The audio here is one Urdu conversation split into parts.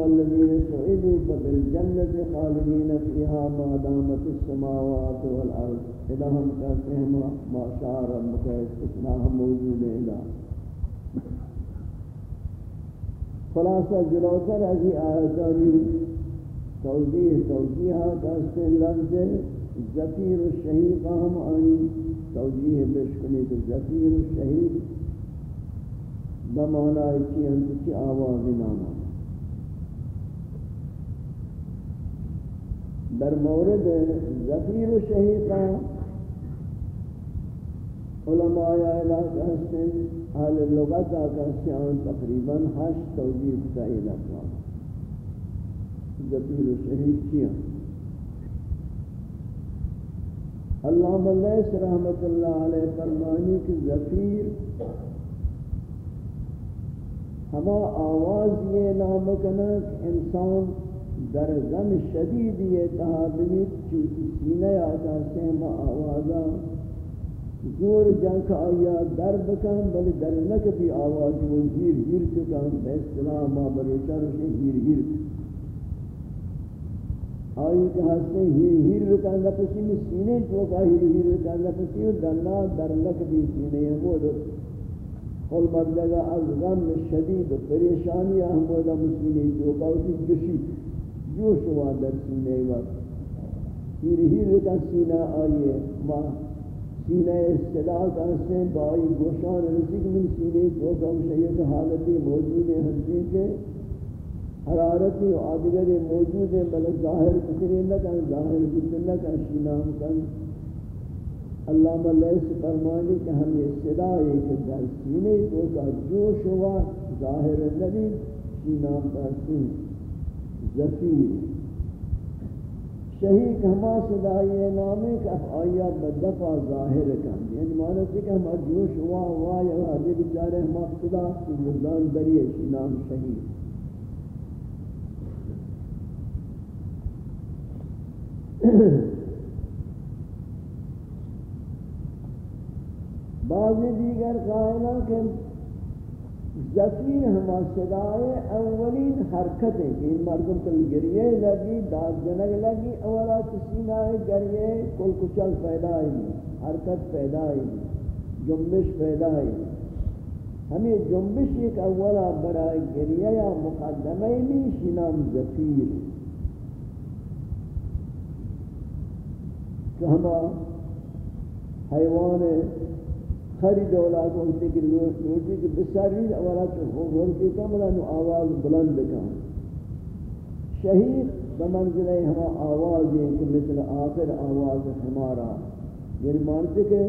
فأما الذين سعدوا فبالجنة خالدين فيها ما دامت السماوات والأرض. إذا هم كافهم ما شاء ربك استثناهم موجود إذا خلاصة جلوتر هذه آياتاني توضیح توضیحہ کا سے لفظ زفیر الشہید ہم آنی. توضیح بشکنی کہ زفیر الشہید بمانا اچھی ہم انتچی آواز نانا در مورد زفیر و الشہید علماء علاقہ ہستیں اہل لغت آکا ہستیں تقریباً ہشت توجیح کا علاقہ زفیر و شہید کیا اللہ ملیس رحمت اللہ علیہ فرمانی کی زفیر ہما آواز یہ نام کنک انسان در غم شدید یہ تحابلی چوتی سینہ آتا سے آوازا. زور جنک آیا در بکن بلی در نکتی آواز وہ ہیر ہیر کن بے اسلام ما بروچا رشے ہیر ہیر آئی کہ ہستے ہیر ہیر رکان لپسی میں سینے چوکا ہیر ہیر رکان لپسی و دنا درلک بھی سینے ہمود قل مردگا از غم شدید و پریشانی احمود مسینے چوکا اسی جشی جوش ہوا در سینے وقت. ہیر ہیر رکان سینہ آئیے ما سینہ استدعا کرسیں بائی گوشان رسک من سینے کو چوکا مشیق حالتی موجود ہے ہنسی کے حرارتی و آدگری موجود ہیں بلکہ ظاہر کسری نہ کن ظاہر کسری نہ کن شینام کن. اللہ ملیس فرمانی کہ ہم یہ صدا صدای کہ در سینے تو کا جوش ہوا ظاہر نبی شینام کرسن زفیر. شہید ہما صدای نامی کہ آیا بدفع ظاہر کن. یعنی معنی سے کہ ہما جوش ہوا ہوا یا حضر بچارے ہما صدا سلزان دریئے شینام شہید. بعضی دیگر قائلہ کہ زفیر ہما صدای اولین حرکت ہے کہ مردم کل گریے لگی داد جنگ لگی، اولا تسینہ گریے، کل کچل پیدا ہی حرکت پیدا ہی جنبش پیدا ہی ہمیں جنبش ایک اولا برای گریے یا مقدمہ میں شنام زفیر۔ کہ ہما حیوان خرید اولاد ہوتے کہ لوٹی کہ بساری اولا تو غور کی کملا نو آواز بلند کام شہید بمنزلہ ہما آواز ہے کہ مثل آخر آواز ہمارا۔ یعنی مانتے کہ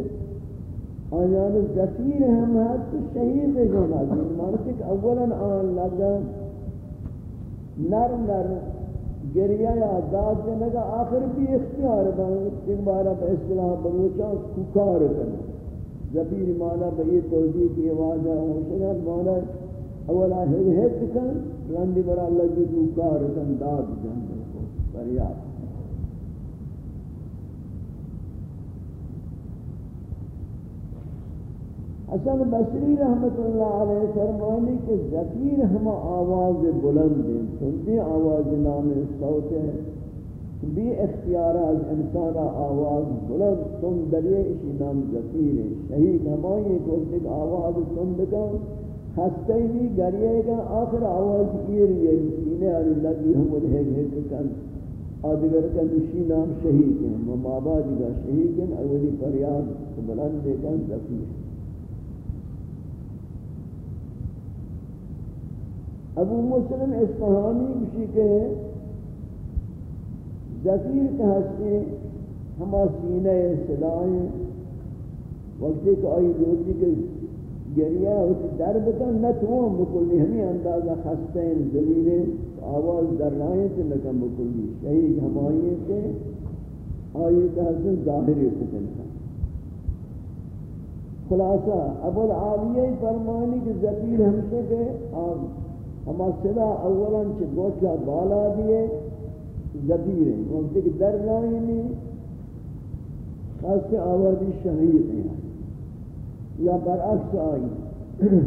آیان زفیر ہم ہے تو شہید ہے جو نازل۔ یعنی مانتے کہ اولا آن لگا نر نر گریہ یا داد سے لگا آخر بھی اختیار بان ایک بارا با اصطلاح بروچا ککار کرنا زفیر مانا با یہ توجیہ کی آوازہ ہوشنات مانا اولا ہر ہت کن لندی برا لگی ککار کن، داد جن کو فریاد حسن بصری رحمت اللہ علیہ فرمانی کہ زفیر ہم آواز بلند ہیں سنتی آواز نام صوت ہے۔ بھی اختیار از انسان آواز بلند تم دریئے اسی نام زفیر شہید ہمائی کو ایک آواز سن بکن. خستے بھی گریے گا آخر آواز ایری ہے سینے علی لگی ہم انہیں گھر کن. آدگر کا نشی نام شہید ہیں مماباد کا شہید ہیں اولی فریاد بلند کن زفیر ابو مسلم اصفہانی کسی کے ذکیر کا ہستے ہما سینہ صدائیں، وقتی کہ آئی روچی کے گریہ ہوتی درد کا نتوان بکلی ہمیں اندازہ خستین زلیلیں آواز در رائیں سے لکم بکلی شہید ہمائیں سے آئی کہ حسن ظاہری فتن کا خلاصہ، ابو العالیہ فرمانی کہ ذکیر ہم سے کہ ہما صدا اولا چھ گوچا بالا دیئے زبیر ہیں وقت کہ در رائے لائنی خاص آوازی شہید ہیں، یا برعکس آئی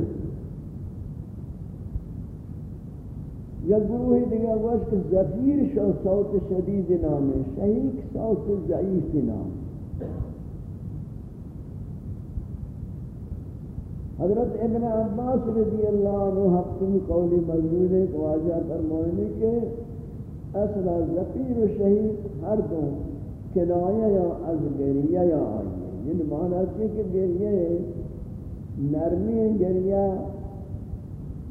یا گروہ دیگر گوش کہ زفیر شو صوت شدید نام ہے، شہیق صوت ضعیف نام حضرت ابن عباس رضی اللہ عنہ حقی قولی مضمون ایک واجہ فرمائنے کے اصلا زفیر و شہیق ہر دو کنایہ یا از گریہ یا آئیے یعنی معنی ہے کہ گریہ نرمی گریہ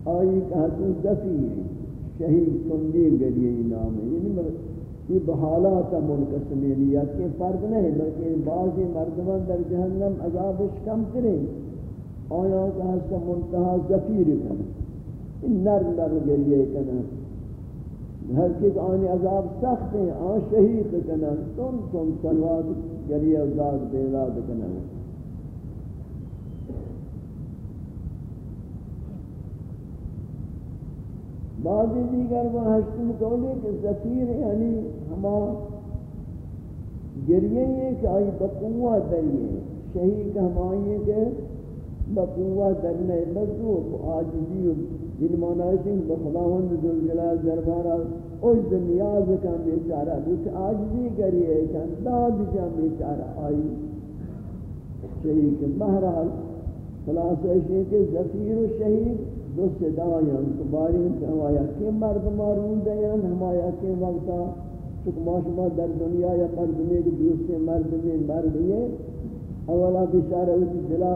آئی کہتے ہیں زفیر شہید کندی گریہ نام ہے۔ یعنی یہ بحالات منقسمینیت کے فرق نہیں، بلکہ بعضی مردمان در جہنم عذابش کم کریں۔ آیا کہ ہستا منتہا زفیر کریں ان نر نر گریہ کریں ہر کس آنی عذاب سخت ہیں، آن شہید کریں تم تم سلوات گریہ ازاد بیداد کریں بعضی دیگر وہ ہشتم قولی کہ زفیر یعنی ہما گریے ہیں کہ آئی بقوہ دریئے شہید کا ہمائی کہ بقوہ درنے بزو آجزی جن معنی بخلاوند ذوالجلال دربارا اوز نیاز کا بیچارہ لیکن آجزی کریے کہ داد جا بیچارہ آئی۔ شہید کے بہرحال خلاصہ ہے کہ زفیر و شہید دو صدایان کباری ہمایا کے مرد مارون دیان ہمایا کے وقتا چک ماشما در دنیا یا پر دنیا کے دوسرے مرد میں مرد یہ اولا بشارہ ہوتی دلا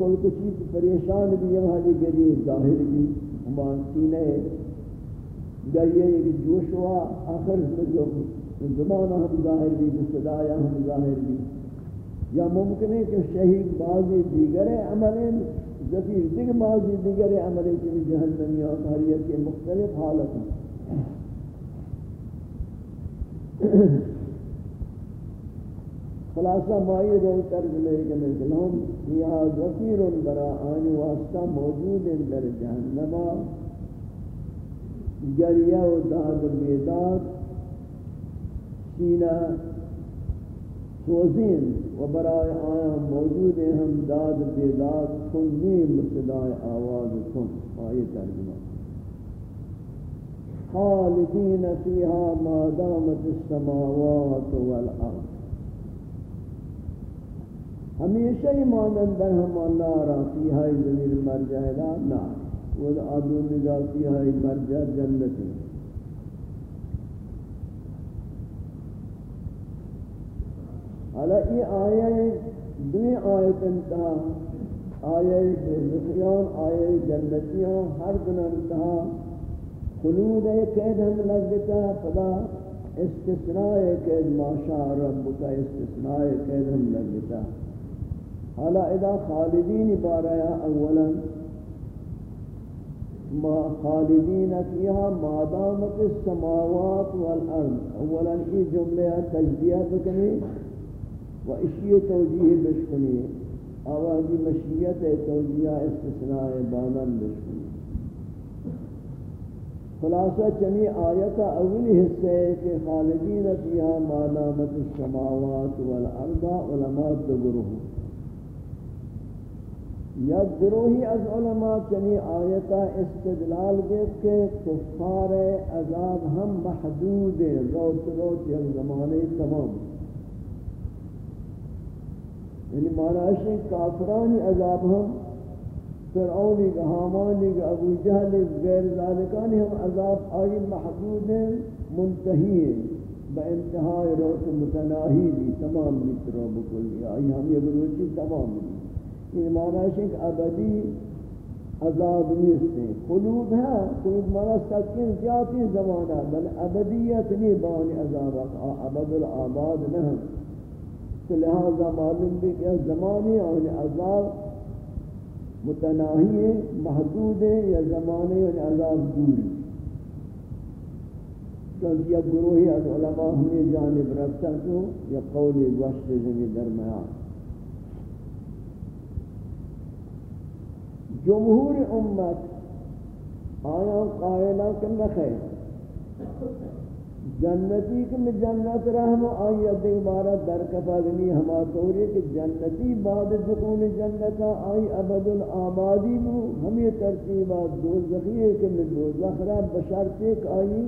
کل کچھ پریشان بھی یہ حالی گری ظاہر بھی ہمان سینے گئیے ایک جوش ہوا آخر زمانہ ہم ظاہر بھی صدایا ہم ظاہر بھی۔ یا ممکن ہے کہ شہید بعضی دیگر عملیں زفیر دیگر ماضی دیگر عملی کی جہنمی اور حریت کے مختلف حالت ہیں۔ خلاصہ مائی رو ترجمے کے مثلہم یا زفیر برا آن واسطہ موجود در جہنمہ گریہ و داد و بیداد، سینہ سوزین و برای آیا موجود ہم داد بیداد کن نیم صدای آواز کن۔ آئی ترجمہ۔ خالدین فیہا ما دامت السماوات والارض۔ ہمیشہ ہی مانند در ہم نارا فیہا زمین مرجع نار وہ آدون نگاہ فیہا مرجع جنتی حالا یہ آیے دوی آیت انتہا آیے بزخیان آیے جنتیان، ہر دن انتہا خلود قید ہم لگتا فلا استثناء قید ماشاء رب کا استثناء قید ہم لگتا حالا اذا خالدین باریا اولا، ما خالدین فیہا ما دامت السماوات والارض. اولا یہ جملے تجدیہ بکنی و اشی توجیہ بشکنی. آوازی مشیت توجیہ استثناء بانم بشکنی. خلاصہ چمی آیت اولی حصے کہ خالدین فیہا مالامت السماوات والارض، علماء دو گروہ. یا گروہی از علماء چمی آیت استدلال گفت کہ کفار عذاب ہم محدود روت روت یا زمانے تمام یعنی معنی کافرانی عذاب ہم، فرعونی کا حامانی کا ابو جہل غیر ذالکانی ہم عذاب آئی محدود ہیں منتحی ہیں با انتہائی روت متناہی بھی، تمام متروں بکلی یعنی آئی ہم یہ گروچی تمام بھی۔ یہ معنی ہے کہ ابدی عذاب نیستے خلود ہے. خلود معنی سکین زیادی زمانہ. بل ابدیت نہیں بانی عذاب. ابد العباد نہیں تو لہذا معلوم بھی کہ زمانی اور عذاب متناہی ہے محدود ہے یا زمانے اور عذاب دور ہے چونکہ یہ گروہی از علماء ہمیں جانب رکھتا تو یہ قول گوشت زمین درمیان جمہور امت، آیا قائلہ کہ نخیر جنتی کم جنت رحم آئی دیبارہ در کفاغنی ہما توری کہ جنتی بعد دخون جنتا آئی عبد العبادی بو، ہمیں ترتیبات دوزخی ہے کہ میں دو زخرہ بشرتے کہ آئی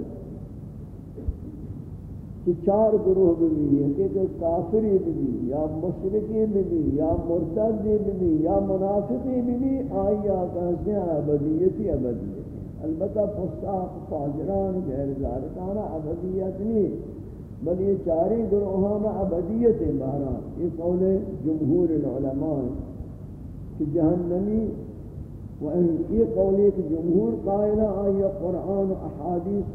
کہ چار گروہ بھی ہے کہ کافری بھی یا مشرقی بھی یا مرتد بھی یا منافقی بھی آئی آقا سے ابدیتی ابدیتی البتہ فساق فاجران غیر ذالکانا ابدیت نہیں۔ بل یہ چاری گروہانا ابدیت بہران یہ قول جمہور العلماء کہ جہنمی، و یہ قول ایک جمہور قائلہ آیا قرآن، احادیث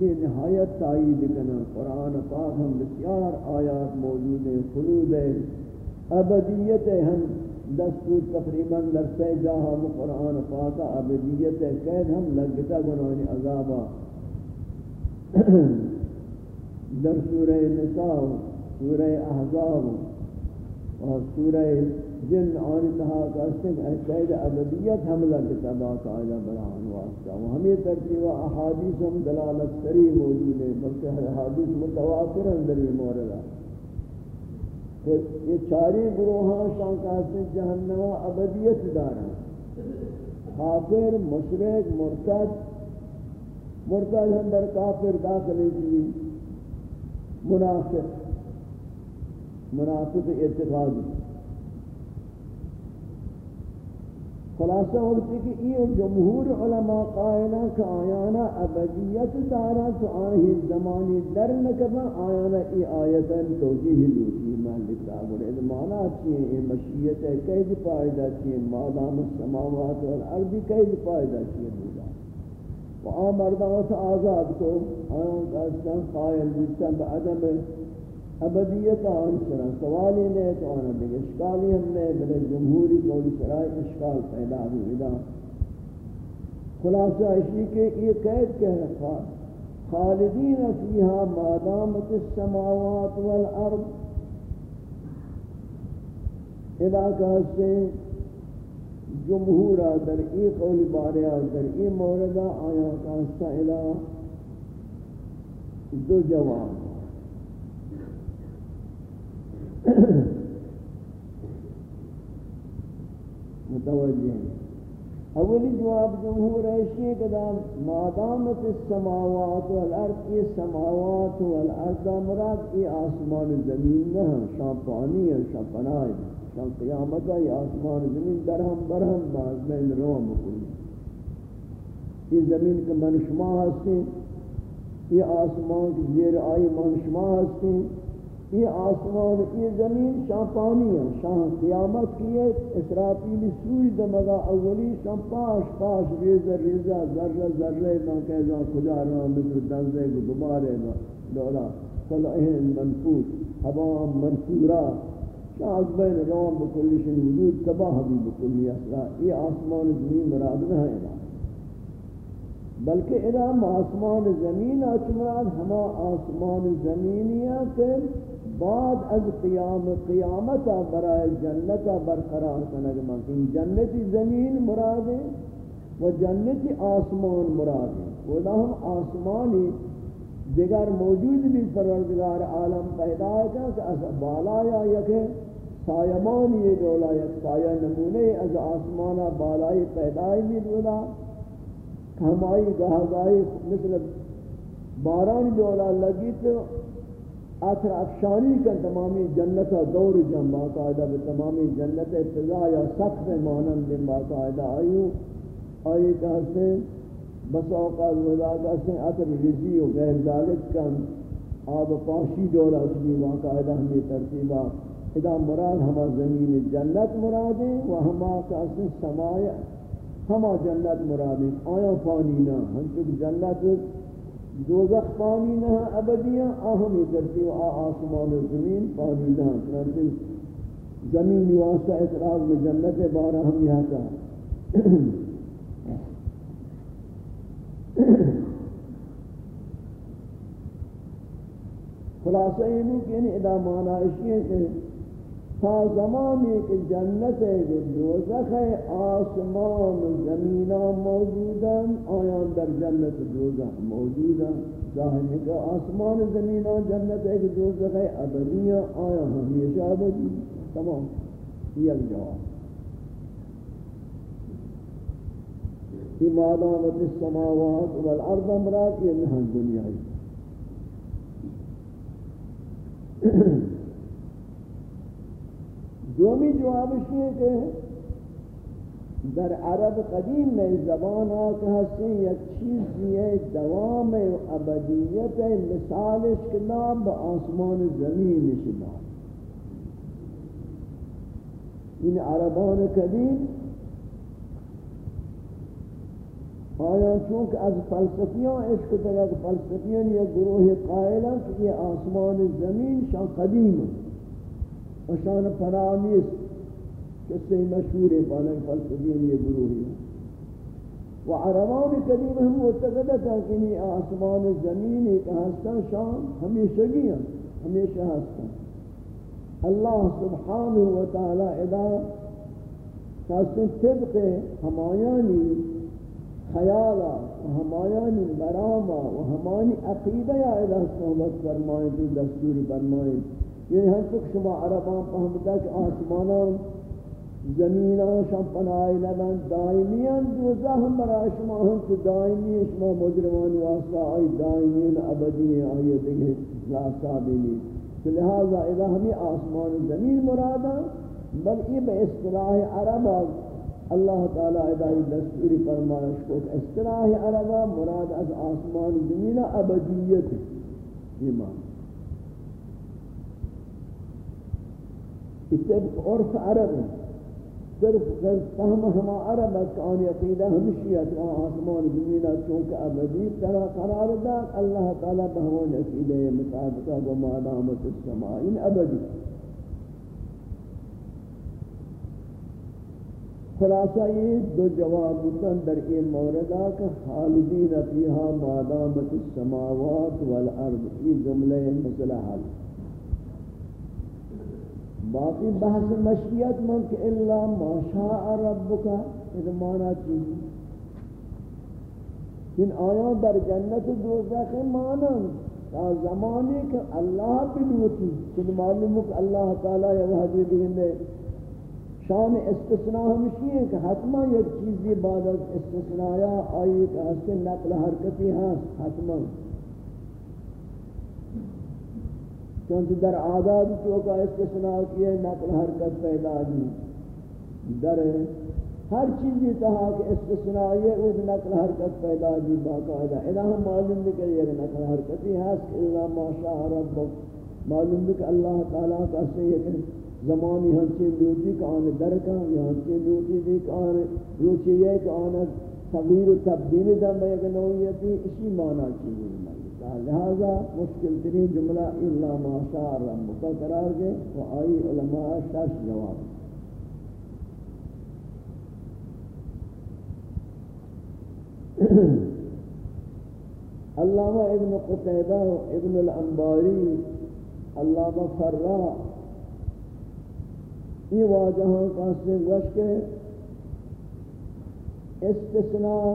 بے نہایت تائید کنا قرآن پاک ہم بسیار آیات موجود ہیں خلود ہے ابدیت ہے ہم دستور تقریباً در جاہا قرآن پاکا عبدیت قید ہم لگتا گنانی عذابا. در سورہ نساء، سورہ احزاب اور سورہ جن آن تہا کہتے ہیں قید عبدیت ہم لگتا باقا آجا برحان واسطہ و ہمیں ترتیب احادیث ہم دلالت سری موجود ہے بلکہ حدیث متواتر اندر یہ موردہ یہ چاری گروہاں شان کہتے جہنم ابدیت دارا۔ کافر، مشرق، مرتد مرتد اندر کافر داخل کی جی۔ منافق منافق اعتقادی خلاصہ ہوتی کہ یہ جمہور علماء قائلہ کہ آیانا ابدیت دارا تو آہی زمانی در نکبا آیانا ای آیتا توجیح لوٹی محلک داگر ادمانا چیئے، یہ مشیت ہے، قید پائدہ چیئے، مادام السماوات والارض قید پائدہ چیئے بودا۔ و آمردان آزاد کو آیان کا قائل بیتا بعدم ابدیت آن سرا سوالی نہیں تو آنا دیکھ اشکالی ہم نے بلے جمہوری قولی سرائی اشکال پیدا ہوئی دا خلاصہ اسی کے یہ قید کہہ رکھا، خالدین فیہا مادامت السماوات والارض۔ علاقہ سے جمہورہ در ای قول باریا در ای موردہ آیا کا سائلہ دو جواب۔ متوجہ اولی جواب جمہور ایشی کہ مادامت السماوات والارض، یہ سماوات والارض مراد یہ آسمان زمین نہ شام پانی ہے، شام پناہ ہے، شام قیامت ہے، یہ آسمان زمین درہم برہم باز بین روم کلی یہ زمین کے منشما ہستے یہ آسمان کی زیر آئی منشما ہستے یہ آسمان، یہ زمین شاہ پانی ہے، شاہ قیامت کی ہے، اسرافیل سوئی دمگا اولی شاہ پاش پاش ریزہ ریزہ ذرہ ذرہ میں کہتا خدا رہا مثل دنزے کو دوبارے دولا صلعہن منفوس ہوا منفورا شاہ بین روم بکلیشن وجود تباہ بھی بکلی اصلا یہ آسمان زمین مراد نہ ہے، بلکہ ادام آسمان زمین اچمراد ہما آسمان زمینیاں کہ بعد از قیام قیامت برای جنت برقرار کنگ ممکن جنتی زمین مراد ہے و جنتی آسمان مراد ہے وہ ہم آسمانی دیگر موجود بھی پروردگار عالم پیدا ہے کہ از بالا یا یک سایمان یہ دولا، یک سایہ نمونے از آسمانہ بالائی پیدای بھی دولا. ہمائی گہاگائی مثل باران دولا لگی تو آخر افشانی کا تمامی جنت دور جم باقاعدہ تمامی جنت فضا یا سخت مانند باقاعدہ آئیو آئی کہتے بس اوقات ودا کہتے ہیں عطر رضی و غیر ذالک کن۔ آب پاشی دولا چلی باقاعدہ ہمیں ترتیبہ۔ ادا مراد ہما زمین جنت مراد ہے و ہما کہتے ہیں سمایہ ہما جنت مراد ہے۔ آیا پانی نہ، ہم چک جنت دوزخ پانی نہ ابدیاں آہمی درتی و آسمان و زمین پانی نہ، چنانچہ زمین واسطہ اعتراض میں جنت بارہ ہم یہاں کا۔ خلاصہ یہ نہیں کہ یعنی انہیں ادا مانا اشیاء کہ تا زمانی کہ جنت دوزخ آسمان و زمینہ موجودن، آیان در جنت دوزخ موجودن. ظاہر ہے کہ آسمان زمینہ جنت ایک دوزخ ابدی آیا ہمیشہ ابدی؟ تمام. یہ جواب. في مادامت السماوات والارض مراد یہ نہاں دنیا ہے دومی جواب یہ ہے کہ در عرب قدیم میں زبان آکا ہستے یک چیز یہ دوام و ابدیت مثالش کے نام با آسمان زمین شدہ ان عربان قدیم آیا چونکہ از فلسفیاں عشق تک فلسفیاں یہ گروہ قائلہ کہ یہ آسمان زمین شان قدیم و شان پرانیس قصے مشہور ہے پانا فلسفیاں یہ گروہ ہے و عربان قدیم ہم معتقدت ہے کہ یہ آسمان زمین ایک ہستان شان ہمیشہ گیا ہمیشہ ہستان اللہ سبحانہ وتعالی ادا خاصن طبق ہمایانی خیالا و ہمایانی مراما و ہمانی عقیدہ یا الہ صحبت فرمائیں دی دستوری فرمائیں یعنی ہم تک شما عربان فهمتا کہ آسمانان، زمینان شم پناہی لبن دائمیان دوزہ ہم برا شما ہم تو دائمی، شما مجرمان واسطہ آئی دائمین ابدی آئی دیکھیں لا صابینی تو لہذا اذا ہمیں آسمان زمین مرادا بل یہ بے اصطلاح عرب اللہ تعالی ادائی دستوری فرمائش کو کہ اصطلاح عربہ مراد از آسمان زمین ابدیت. ایمان. طبق عرف عرب ہے صرف فهم ہما عرب ہے کہ آنی عقیدہ ہمشی ہے کہ آسمان زمین چونکہ ابدی طرح قرار دا اللہ تعالی بہمان عقیدہ مطابقہ و مادامت السماء. ان ابدی. خلاصہ یہ دو جواب بودن در این موردہ کہ خالدین فیہا مادامت السماوات والارض یہ جملے مسئلہ حل باقی بحث مشیت من کہ اللہ ما شاء ربکا ادمانا چیزی ان آیان در جنت و دوزخ مانن تا زمانی کہ اللہ بلوتی کہ معلوم کہ اللہ تعالی یا وحدی دینے شان استثناء ہمشی ہے کہ حتما یک چیزی بعد از استثناء آئی کہ اس نقل حرکتی ہیں حتما. چونکہ در عادات تو کا استثناء کیے نقل حرکت پیدا دی در ہر چیزی تہا کہ استثناء یہ اس نقل حرکت پیدا دی باقاعدہ۔ الہ معلوم بھی کہ یہ نقل حرکتی ہے کہ اللہ ما شاء رب۔ معلوم بھی کہ اللہ تعالیٰ کا سے یہ زمانی ہنچے لوٹی کا آن درکا یا ہنچے لوٹی دی کا آن روچی یہ کہ آن تغییر و تبدیل دا میں ایک نوعیتی، اسی معنی چیزی مائی لہذا مشکل ترین جملہ اللہ ما شاء ربکا قرار گئے و آئی علماء شش جواب. علامہ ابن قتیبہ ابن الانباری، علامہ فرہ یہ واجہاں کا سے وش کے استثناء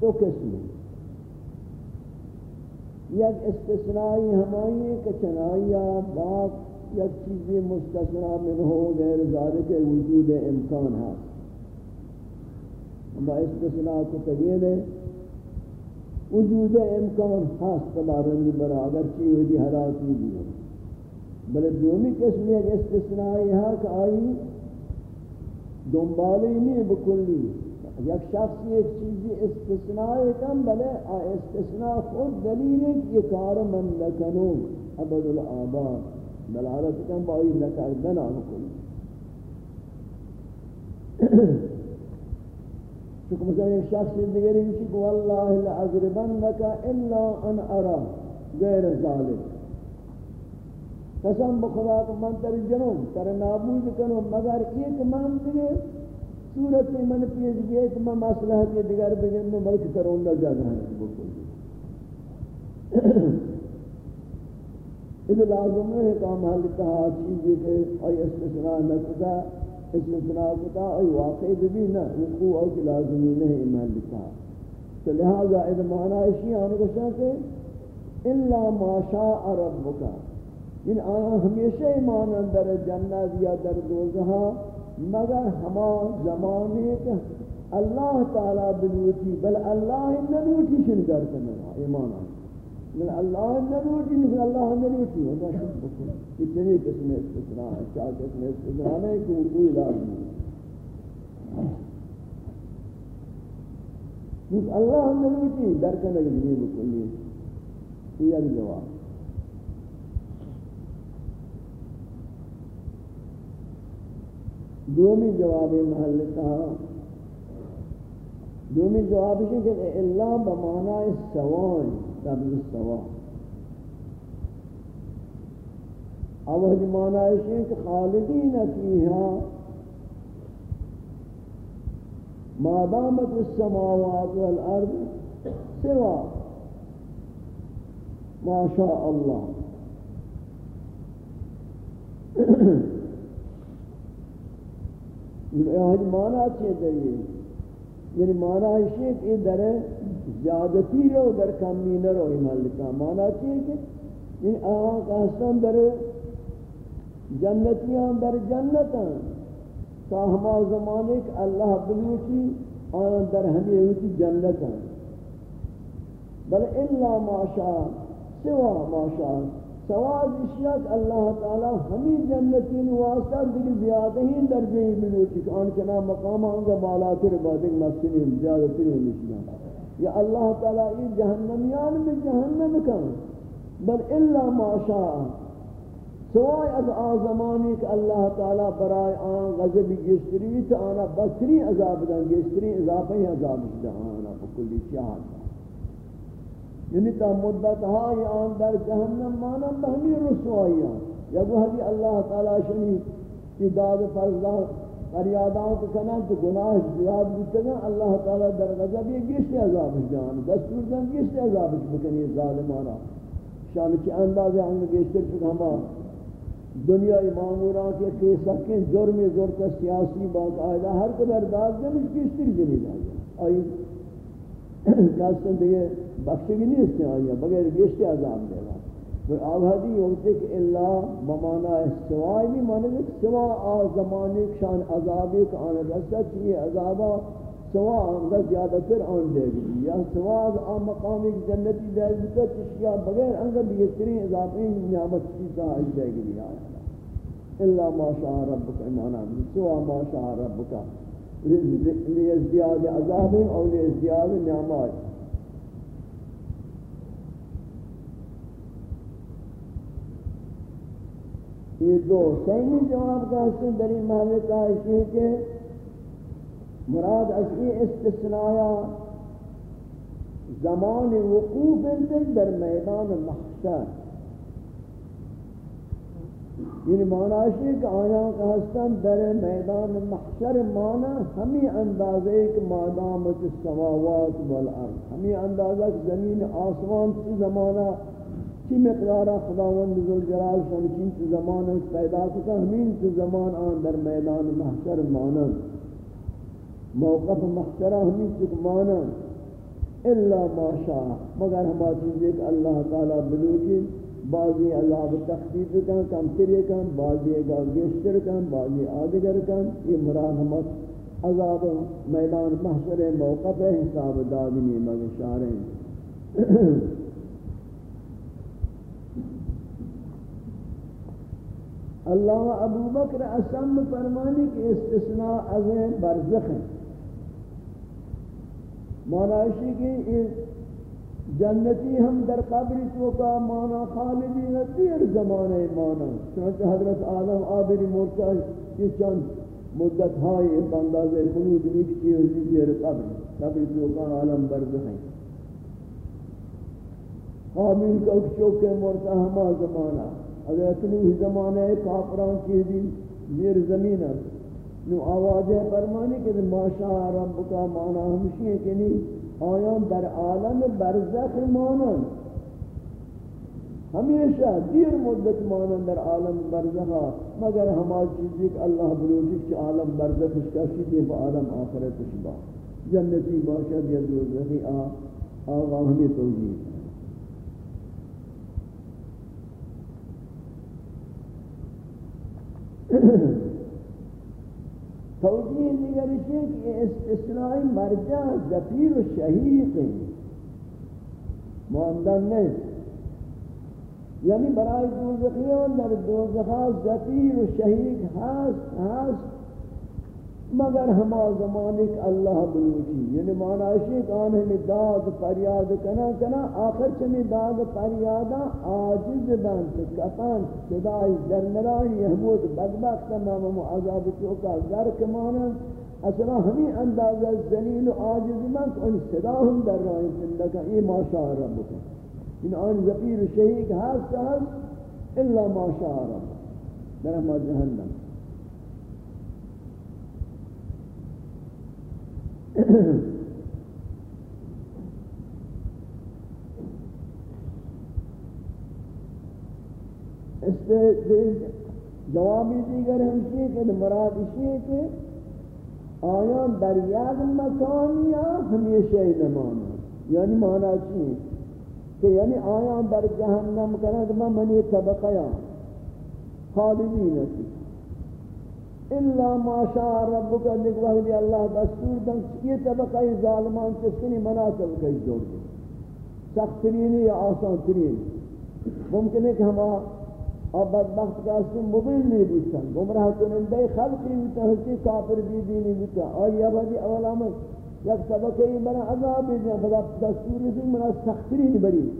دو قسم یک استثنائی ہمائی کہ چنائیہ باپ یک چیزی مستثناء من ہو غیر ذالک وجود امکان ہے۔ اما استثناء کو تغیر ہے۔ وجود امکان خاص پدارنی برا اگر چیزی حراتی بھی ہو بلے دومی قسم ایک استثنائی ہے کہ آئی دنبالی نہیں بکلی۔ یک شخص ایک چیزی استثنائی کم بلے استثناء خود دلیل ہے کہ یہ کار من لکنو عبد العباد بلعرت کم بائی لکردنا بکلی چکہ مثلا ایک شخص دیگری کسی کو واللہ لعذربنکا الا ان ارا، غیر ذالک. قسم بخدا کہ من تر جنوں تر نابود کنو مگر ایک من دیگے صورت من پیش گئے کہ میں مصلحت یہ دیگر بگن میں ملک کروں گا جا رہا ہے اس لازم ہے کہ محل تہا چیزی کہ ای استثناء نکتا استثناء کتا ای واقعی بھی نہ وقوع او کی لازمی نہیں محل تہا تو لہذا اذا معنی اشیاء آنے کو کہ الا ما شاء ربک۔ یعنی ان آیا ہمیشہ ایمان اندر جنت یا در دوزہا مگر ہما زمانے کے اللہ تعالی بلوٹی بل اللہ نلوٹی شن در کنگا ایمان آنے من اللہ نلوٹی مثل اللہ نلوٹی ہوتا شن بکن۔ اتنی قسم استثناء ہے چاہ قسم استثناء ہے کہ وہ لازم ہے اللہ نلوٹی در کنگا بکلی یہ جواب۔ دومی جواب محل کا۔ دومی جواب ہے کہ اللہ بمعنی سوان تبل سوا اوہ معنی ہے کہ خالدین فیہا ما دامت السماوات والارض سوا۔ ما شاء اللہ یہ معنی چیئے دریئے یعنی معنی یعنی ہے کہ در زیادتی رو، در کمی نہ رو ملکا معنی چیئے کہ یعنی آہاں کا در جنتیاں در جنتاں تا ہما زمانے کہ اللہ بلوٹی آن در ہمیں ہوتی جنتاں بل الا ما شاء، سوا ما شاء۔ سواز اشیاء اللہ تعالی ہمیں جنتین واسطہ دیکھ زیادہ ہی درجے ملوٹی کہ آن چنا مقام آنگا بالاتر بادک مسلم زیادہ ترین مشیاء یا اللہ تعالی ای جہنمیان میں جہنم کن، بل الا ما شاء۔ سوائے از آزمانی کہ اللہ تعالی برائے آن غضب گشتری تو آنا بسری عذاب دن، گشتری اضافی عذاب دن آنا بکلی چاہتا یعنی تا مدت ہائی آن در جہنم مانا بہمی رسوائیاں یا وہ حدی اللہ تعالی شنی کی داد فرزا فریاداں کو کنن تو گناہ زیاد بکنا اللہ تعالی در غضب یہ گشت عذاب جان دستور دن گشت عذاب بکنی ظالمانا. شان کی انداز ہم گشت چکا ہما دنیا اماموران کے کہ سکیں جرم زورت سیاسی باقاعدہ ہر قدر داد دے مجھ گشتر جنی جائے آئی کہستن دیگه بخشگی نیست آیا بغیر گشت عذاب دے گا اور آوہدی ہوتے کہ اللہ بمانا سوائی بھی مانے کہ سوا آزمانی شان عذابی کا آن رسا چیئے عذابا سوا آنگا زیادہ تر آن دے گی۔ یا سوا آن مقامی جنتی دے گی، تو چشکیا بغیر انگا بیترین عذابی نعمت چیزا آئی دے گی۔ آیا اللہ ما شاہ شاء ربک ایمانا سوا ما شاہ شاء ربک۔ لازدیاد عذاب او لازدیاد نعمات یہ دو سیمی جواب کا حسن در این محل کا ہے کہ مراد اشی استثنایا زمان وقوف در میدان محشر یعنی معنی ہے کہ آیا کا ہستن در میدان محشر معنی ہمیں اندازے کہ مادامت السماوات والارض ہمیں اندازہ زمین آسمان سے زمانہ کی مقدار خداوند ذوالجلال شان کی سے زمانہ پیدا کتا، ہمیں سے زمان آن در میدان محشر معنی موقف محشرہ ہمیں سے معنی الا ما شاء مگر ہما چیزیں کہ اللہ تعالی بلوٹی بعضی عذاب تخفیف کن کم تری کن، بعضی اگا گشتر کن، بعضی آدگر کن. یہ مراد مرحمت عذاب میدان محشر موقف حساب دادنی مگشاریں اللہ ابو بکر اسم فرمانی کہ استثناء از برزخ ہیں۔ معنی کہ جنتی ہم در قبر تو کا مانا خالدی نہ دیر زمانے مانا چنانچہ حضرت آدم آبری مرتا کی چند مدت ہائی بنداز خلود نکتی ہوئی دیر قبر قبر تو کا عالم برد ہیں۔ قابل کا چوکے مرتا ہما زمانہ۔ حضرت نوح زمانے کافران کی دی دیر زمین نو آواز ہے فرمانی کہ ماشاء رب کا مانا ہمشی ہے کہ نہیں آیان در عالم برزخ مانند۔ ہمیشہ دیر مدت مانند در عالم برزخا مگر ہما چیزی کہ اللہ بلوٹی کہ عالم برزخ اس کا شدی با عالم آخرت شبا جنتی باشد یا دوزخی آ، آغا ہمیں توجیہ۔ توجیہ دیگر ہے کہ استثنائی مرجع زفیر و شہیق ماندن نہیں۔ یعنی برای دوزخیان در دوزخا زفیر و شہید هست هست مگر ہما زمانے یعنی کہ اللہ بلوچی یعنی معنی ہے کہ آن ہمیں داد فریاد کنا کنا، آخر چمی داد فریادا آجز بند کفن صدای در نرائی حمود بدبخت تمام عذاب چوکا گر کمانا اصلا ہمیں اندازہ زلیل و آجز بند ان صدا ہم در رائی زندگا ای ما شاء رب کن ان آن زفیر شہید ہست ہست، الا ما شاء رب۔ در ہما جہنم۔ اس سے جوابی دیگر ہمشی کہ مراد اسی ہے کہ آیان در یک مکانیا ہمیشہ نمانا؟ یعنی مانا چیئے کہ یعنی آیا در جہنم کرنا کہ من منی طبقیا خالدی نسی الا ما شاء ربک لک وحد اللہ دستور دن یہ طبقہ ظالمان کس کنی مناسب کئی جوڑ دے سخت ترین یا آسان ترین ممکن ہے کہ ہم اب بدبخت کا اسم مبین نہیں بودتا گمراہ کنندے خلقی بودتا ہنچی کافر بھی دینی بودتا آئی اب حدی اول آمد. یک طبقه ای برای عذاب دیدن خدا دستور رسید من از سختری بری.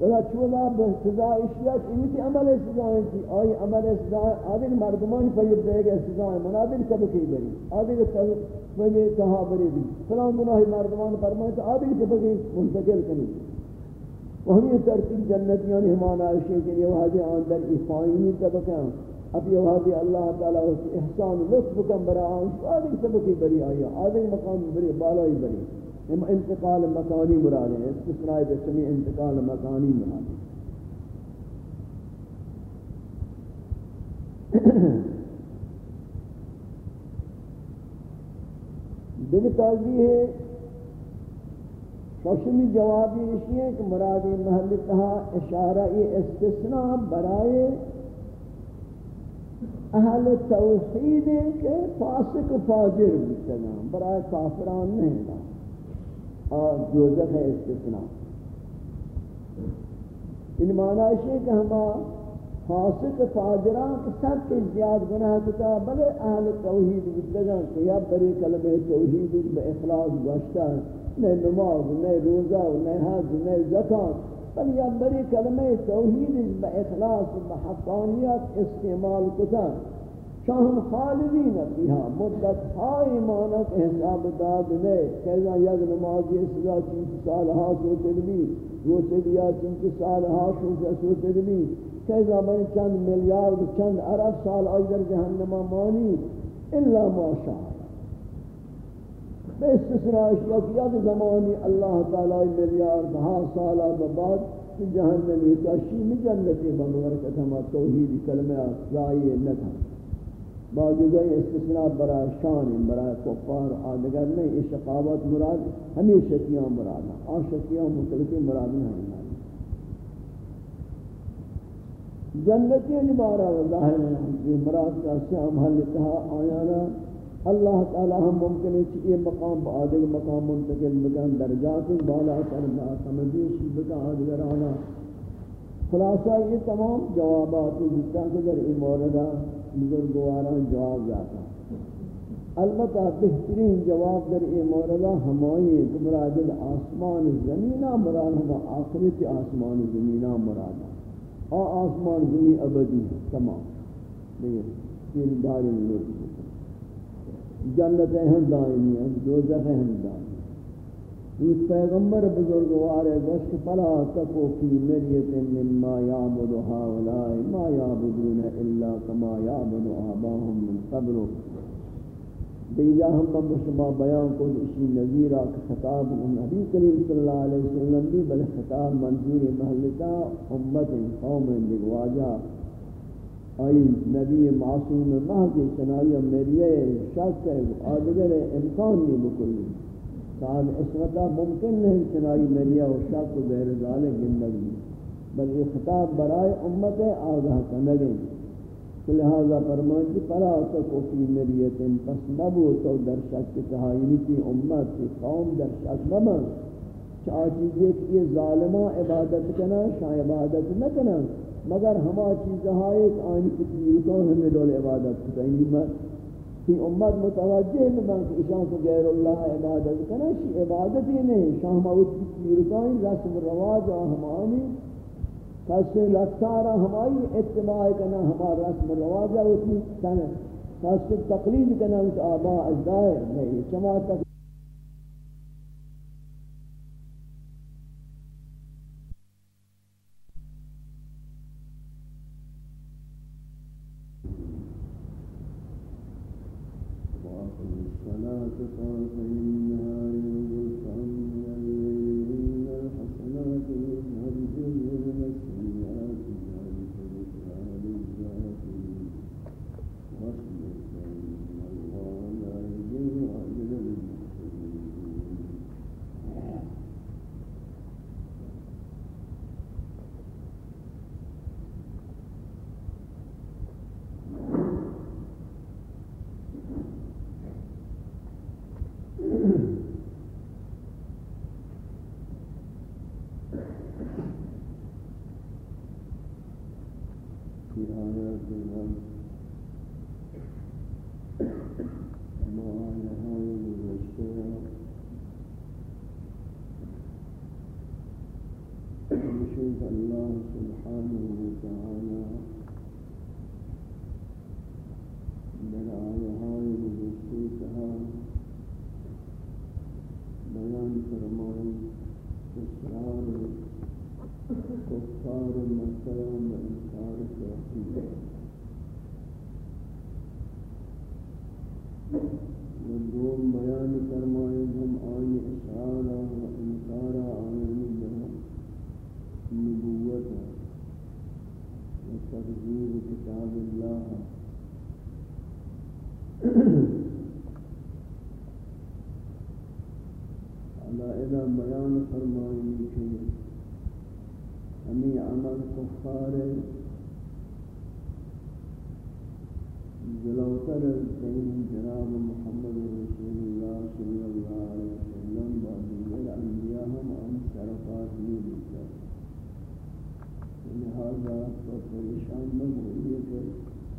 خدا چولا به سزا اشیاء ایمیتی عمل سزا انتی آئی عمل سزا آدھر مردمان فیب دے گا سزا من آدھر طبقه ای بری آدھر طبقه تہا بری دی فلان گناہی مردمان فرمائے تو آدھر طبقه منتقل کنی. و ہمیں ترتیب جنتیان ہمان عائشہ کے لیے وحدی آندر افائنی طبقہ اب یہ وحدی اللہ تعالیٰ اس احسان لطف کم برا آن. آدھے سبکی بری. آئی آدھے مقام بری بالائی بری. ہم انتقال مکانی مراد ہیں استثنائی بسمی انتقال مکانی مراد دیکھ تازی ہے، شوشمی جوابی اسی ہے کہ مراد محل کہا اشارہ استثناء برائے اہل توحید کے فاسق و فاجر بتنا برای کافران نہیں دا اور دوزخ استثناء۔ ان معنی ہے کہ ہم فاسق فاجران کے سب کے زیاد گناہ کتا بلے اہل توحید بتنا کہ یا بری کلمہ توحید بے اخلاص گوشتا نہ نماز نہ روزہ نہ حج نہ زکات، بل یا بری کلمہ توحید با اخلاص با استعمال کتا۔ شاہم خالدین فیہا مدت ہائی مانت حساب داد لے کہنا یک نمازی سزا چنچ سالہا سو تدبی روچے دیا چنچ سالہا سو تدبی کہنا بنی چند ملیارد چند عرب سال آئیدر جہنم مانی. الا ما شاء. بے استثناء اشیاء کی یاد زمانی اللہ تعالی ملیار دہا سالہ بعد جہنمی کاشی جنتی بنورکت ہما توحید کلمہ رائی نتا بعض گئی استثناء برای شان، برای کفار آدگر نہیں یہ شقاوت مراد ہمیں شکیاں مراد. ہیں اور شکیاں مطلقی مراد نہیں ہیں جنتی یعنی نبارہ ظاہر ہے یعنی مراد کا سیام حل کہا آیانا اللہ تعالی ہم ممکن ہے کہ یہ مقام بعد مقام منتقل مکان درجات بالا تر با سمجھیش بکا آدگر آنا. خلاصہ یہ تمام جوابات جتا کہ در این موردہ جواب جاتا البتہ بہترین جواب در این موردہ ہمائی کہ مراد آسمان زمینہ مراد ہم آخرت آسمان زمینہ مراد آ آسمان زمین ابدی تمام۔ دیکھیں تین داری جنت ہم دائمی ہیں دوزخ ہم دائمی اس پیغمبر بزرگوار ہے گوشت فلا تکو فی مریت مما یعبد هؤلاء ما یعبدون الا کما یعبد آباهم من قبل دیجا ہم نے شما بیان کو اسی نظیرہ خطاب نبی کریم صلی اللہ علیہ وسلم بھی بل خطاب منظور محلتا امت قوم بگواجہ آئی نبی معصوم محض چنائی میری شک ہے آدگر امکان نہیں بکلی صاحب اسمتا ممکن نہیں چنائی میری و شک و غیر ذالک زندگی۔ بل یہ خطاب برائے امت آگاہ کنگیں لہذا فرمان کی پلا تکو فی مریتن، پس نبو تو در شک تہاینی تی امت تی قوم در شک نبن چاہ چیزیں کہ یہ ظالمہ عبادت کنا شاہ عبادت نہ کنا مگر ہما چیزہا ایک آنی کتنی رکان ہمیں دول عبادت کتا انہی امت متوجہ ببن کہ اشان کو غیر اللہ عبادت کرنا شی عبادت ہی نہیں، شاہ ماوت کی پیرکائی رسم رواج آہمانی کسی لکتارا ہمائی، اتباع کنا ہمارا رسم رواج ہوتی سنہ کسی تقلید کنا اس آباء اجدائے نہیں صلاة طرفين نهار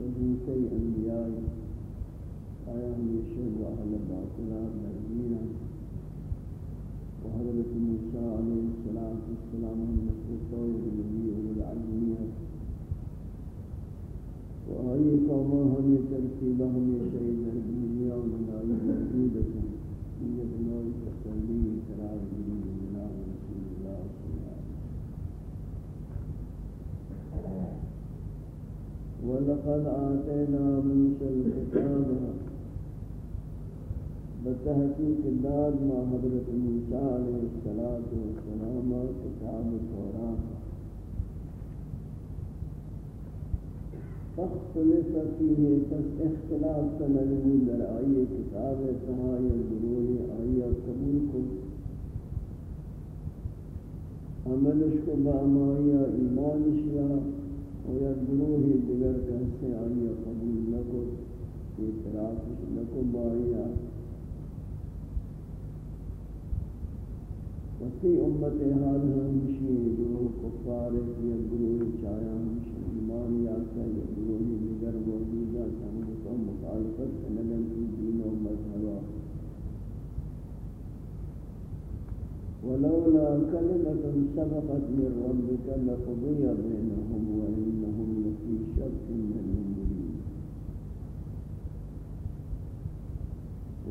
سلوک انبیاء آیا ہمیشہ أهل اہل باطلہ نبینا وحضرت موسیٰ علیہ السلام والسلام ہم مستطور نبی والعلمیت وآئی قومہ ہمیں ترکیبہ ہمیشہ در دنیا و منائی مجیدتن یہ بنائی تسلیم قرار ولقد آتينا موسى الكتاب بتحقیق داد ما حضرت موسیٰ علیہ السلام کتاب تورات فاختلف فيه پس اختلاف کنگو در آئی کتاب تہائی گروہ آئی قبول کو عملش کو با امائی ایمانش یا و یا گروہ دیگر کہتے آئی قبول لکو اعتراف لکو بایا وسی امت حال ہمشی گروہ کفار یا گروہ چایا ہمشی ایمان یا یا گروہ دیگر موجودہ سمجھتا مخالفت سنگن کی دین و مذہبہ ولولا كلمة سبقت من ربك لقضي بينهم۔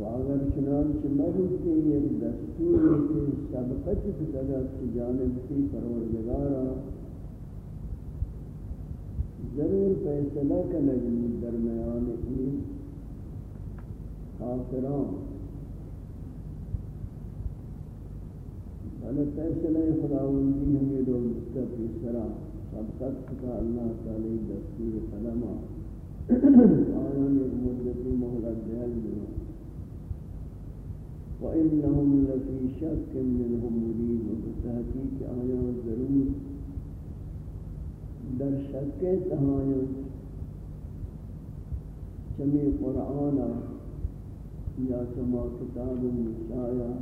واگر چنانچہ مرد کے ایک دستور کے سبقت کی فتگت کی جانب کی پروردگارا ضرور فیصلہ کا نجم درمیان این کافران بلے فیصلہ خداوندی ہمیں لوگ مستفی سرا۔ سبقت کا اللہ تعالی دستور قلمہ۔ آیان ایک مدتی محلت دیل دینا وَإِنَّهُمْ لَفِي شَكٍ مِّنْهُمْ مُرِيبٌ وَبِتَحْقِيقِ آیان ضرور در شک تہایان چمی قرآن یا چما کتاب نشایا.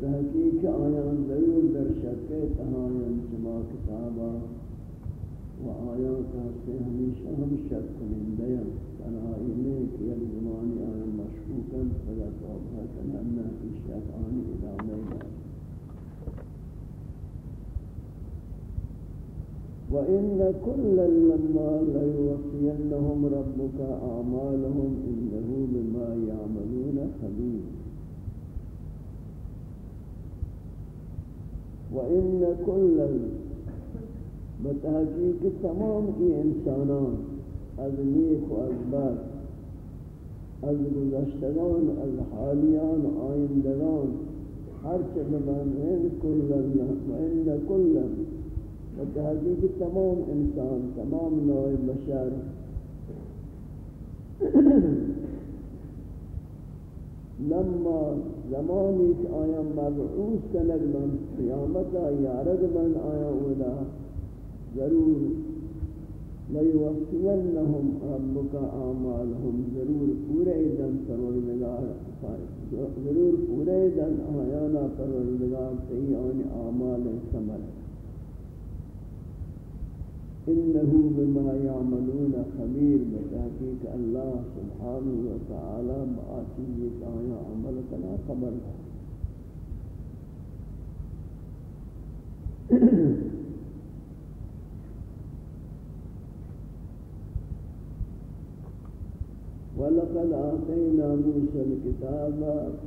تحقیق آیان ضرور در شک تہایان چما کتابا وآيات آیا کسی همیشه هم شک کننده إليك تنهایی نه که مشكوكا فلا آن مشکوکن فقط آبها کنن نه وإن كلا لما ليوفينهم ربك أعمالهم إنه بما يعملون خبير وإن كلا بتحقيق تمام ای انسانان از نیک و از بد از گذشتگان از حالیان آیندگان هر چه ببند كلا وإن كلا تحقیق تمام انسان تمام نوع بشر. لما زمانی کہ آیا مبعوث کنگ من قیامتا یارد من آیا اولا ضرور لیوفینہم ربک آمالہم ضرور پورے دن پروردگار ضرور پورے دن آیانا پروردگار تی آن آمال سمرہ انه بما يعملون خبير بتحقيق الله سبحانه وتعالى ما آیا عمل کنا خبر ولقد آتينا موسى الكتاب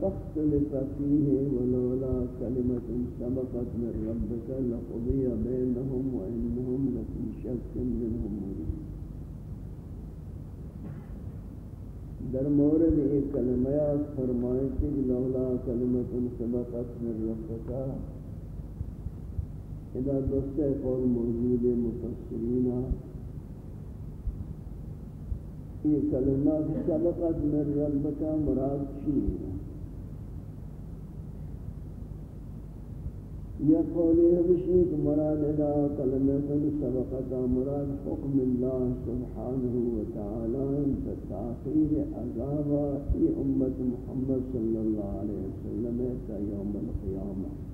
فاختلف فيه ولولا كلمة سبقت من ربك لقضي بينهم وإنهم لفي شك منهم مريد در مورد ایک کلمات فرمائے لولا کلمت سبقت من ربك اذا دوستے قول موجود مفسرین یہ کلمات سبقت من ربک مراد چیئے یہ قولی ہمشی کہ مراد ادا کلمات سبقت مراد حکم اللہ سبحانہ وتعالی بتاخیر عذاب ای امت محمد صلی اللہ علیہ وسلم تا یوم القیامہ۔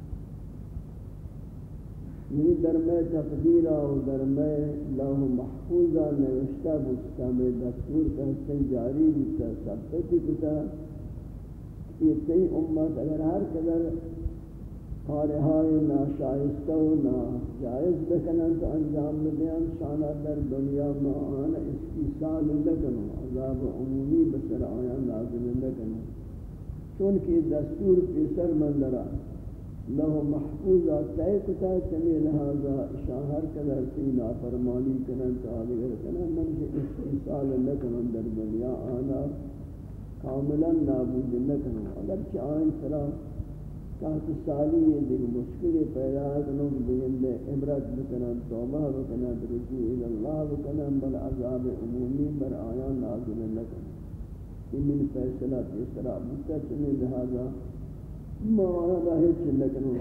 یعنی یہ درمے تقدیر و درمے لوح محفوظہ نوشتہ بستا میں دستور کہتے جاری بستا ثبتی کتا یہ تی امت اگر ہر قدر کارہائی ناشائستہ و ناجائز بکنن تو انجام بدیان شانہ در دنیا میں آنا استیصال لکنو عذاب عمومی بسر آیا نازل لکنو چونکہ دستور پیسر مندرہ لہو محفوظ آتائی کتا چمی لہذا شاہر کدر سینا فرمانی کنن تعالیگر کنن، من سے استحصال لکنن در دنیا، آنا کاملا نابود لکنن اگر چاہن سرا تحت سالی یہ دیکھ مشکل پیدا کنن بگن دے عبرت بکنن توبہ بکنن رجوع اللہ بکنن بل عذاب عمومی بر آیا نازل لکنن یہ من فیصلہ تیسرا بکتا چمی لہذا مانا راہی چلکنو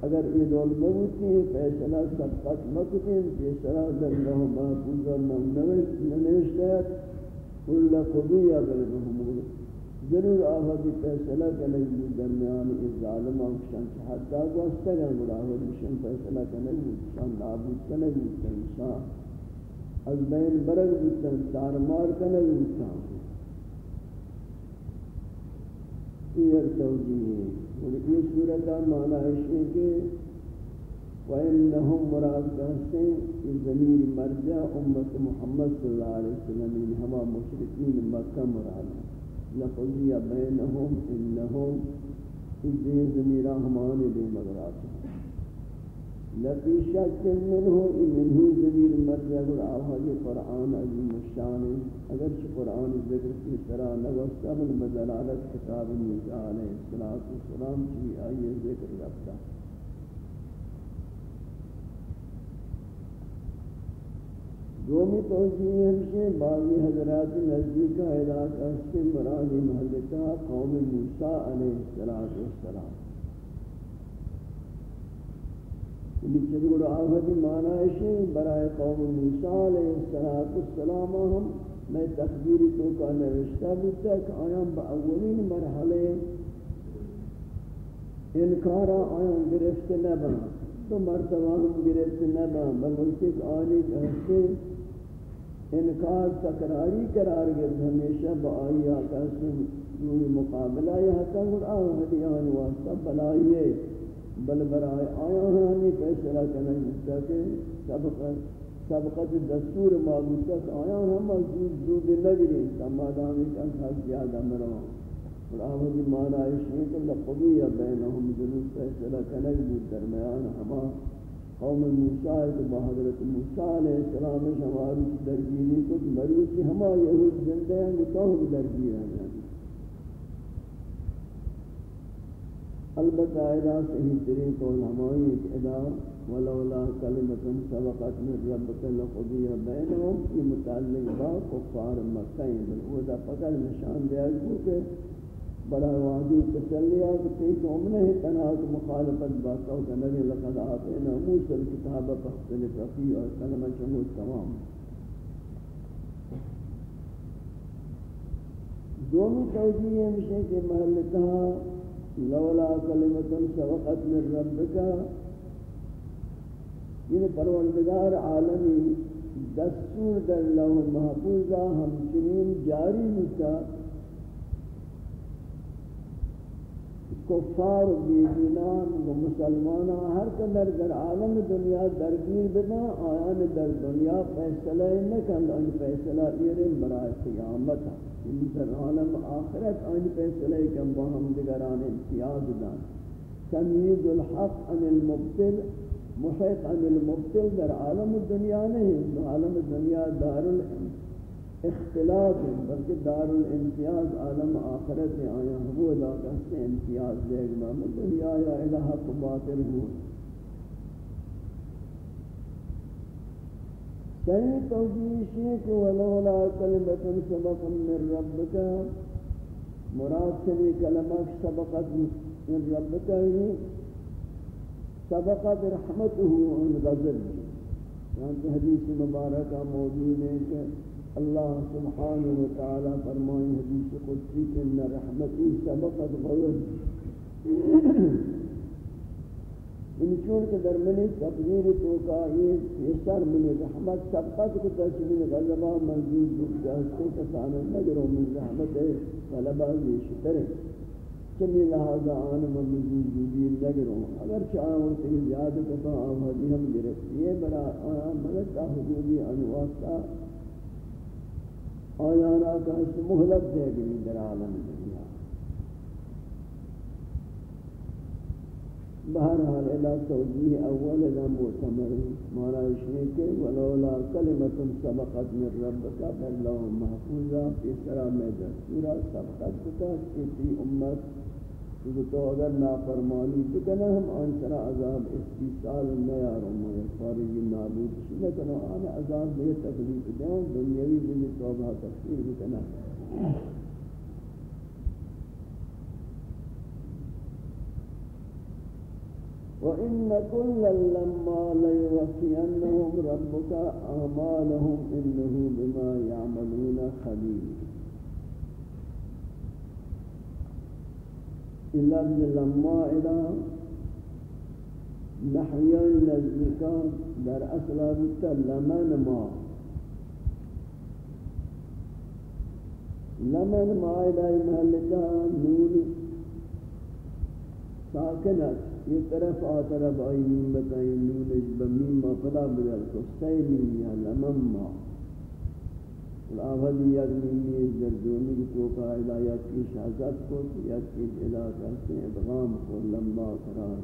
اگر یہ دول موتی ہے فیصلہ سبقت مکتین فیصلہ در لہو محفوظا ننوشتا ہے۔ کل قضیہ بینہم ضرور آہدی فیصلہ کنگی درمیان اس ظالم آنکشان حتی گوستا گن بڑا آہدی شن فیصلہ کنگی شان نابود کنگی انسان از بین برگ بودتن تارمار کنگی انسان یہ توجیہ ہے اور یہ صورت کا معنی ہے کہ وَإِنَّهُمْ مراد کہتے ہیں ضمیر مرجع امت محمد صلی اللہ علیہ وسلم. یعنی ان ہما مشرقین مکہ مراد. ہے لفظیہ بینہم انہم اس دے ضمیرہ ہمانے دے مغرات ہیں لفی شک منه منه ضمیر مرجع آواز قرآن عظیم الشان اگرچہ قرآن ذکر کی طرح نوستا من بدلالت کتاب موسیٰ علیہ السلام کی آئیے ذکر رفتا دومی توجیہ ہمشہ بعضی حضرات نزدیک علاقہ سے مراد محلتا قوم موسیٰ علیہ السلام. لیکن گوڑا آفتی معنی ہے برای قوم موسیٰ علیہ السلام ہم میں تقدیری تو کا نوشتہ بیتا کہ آیاں با اولین مرحلے انکارا آیاں گرفت نبا تو مرتبہ ہم گرفت نبا، بلکہ آنی کہتے انکار تقراری قرار گرد ہمیشہ با آئی آقا سے مقابلہ یہ تنگل آہدی آن واسطہ بلائیے۔ بل برائے آیا ہاں، ہمیں فیصلہ کرنا جستا کہ سبقت سبقت دستور معبود تک آیا ہاں، ہم مزید زود لگرے سمادامی کا خاص زیادہ مروان اور آمدی مانا عشقی کہ لقضیہ بینہم جنوب فیصلہ کرنا جستا درمیان ہما۔ قوم موسیٰ کہ حضرت موسیٰ علیہ السلام شماری درگیری کو مروچی ہما یہود زندہ ہیں وہ تو ہم درگیر ہیں؟ البتہ ادا صحیح طریق علمائی ایک ادا، ولولا کلمت سبقت من ربک لقضی بینہم، یہ متعلق با کفار مکہ بل وہ دا فقط نشان دیا جو کہ بڑا وادی تسلیہ کہ تی قوم نے تنہا مخالفت باتا کہ نبی لقد آتینا موسیٰ الكتاب فاختلف فی اور کلمہ شمود تمام۔ دومی توجیہ ہمشہ کہ محلتہ لولا کلمت سبقت من ربک یہ یعنی پروردگار عالمی دستور در لوح محفوظہ ہمچنین جاری مکہ کفار و بیدینان و مسلمانان ہر قدر در عالم دنیا درگیر بنا، آیان در دنیا فیصلہ نکند ان فیصلہ یعنی ایرین برای قیامت. ان در عالم آخرت ان فیصلہ کم باہم دگران امتیاز دان. تمیز الحق عن المبتل محیط عن المبتل در عالم دنیا نہیں، عالم دنیا دار الامتیاز اختلاف ہے، بلکہ دار الامتیاز عالم آخرت آیا وہ علاقہ سے امتیاز دے گا دنیا یا الہ کو باطل ہو۔ صحیح توجیش ہے کہ ولولا کلمت سبق من ربک، مراد سے کلمہ سبقت من ربک ہی سبقت رحمته عن غضب یعنی حدیث مبارکہ موجود ہے کہ اللہ سبحانہ و تعالی فرمائے حدیث قدسی کہ ان رحمتی سبقت غضب ان چون کے درمنی تقدیر تو کا یہ سر من رحمت سبقت کو تشمین غضبہ منظور دکھ جاستے کسانا نگروں من رحمت ہے غلبہ یہ شتر ہے چلی لہذا آن منظور جوبیر نگروں اگر چاہوں سے زیادہ کتا آمدی ہم گرفت یہ برا آن ملکہ حدودی انواستا آیانا کا اس محلت دے گئی در عالم دنیا بہرحال الہ توجیح اول الہ معتمر مانا اشنے کے ولولا کلمت سبقت من ربکا فاللہ محفوظا اس طرح میں دستورا سبقت کتا کسی امت تو تو اگر نافرمانی بکنا ہم آن سرا عذاب استیصال نیاروں میں فارغی نابود شنہ کنو، آن عذاب بے تکلیف دیں دنیاوی بھی توبہ تفسیر بکنا وَإِنَّ كُلًّا لَمَّا لَيُوَفِّيَنَّهُمْ رَبُّكَ أَعْمَالَهُمْ إِنَّهُ بِمَا يَعْمَلُونَ خَبِيرٌ. لفظ لما إلى نحیان نزدیکان در أصل بودتا لمن ما. لمن ما إلى محلتا نون ساکنت یہ طرف آترب آئی نون بتائی نون بمیم ما، فلا بدل کو سیمین یا لمن ما. الاول یغنی زردونی کی تو کا الہ کی شہزاد کو یا کی الہ کا سے ادغام کو لمبا قرار.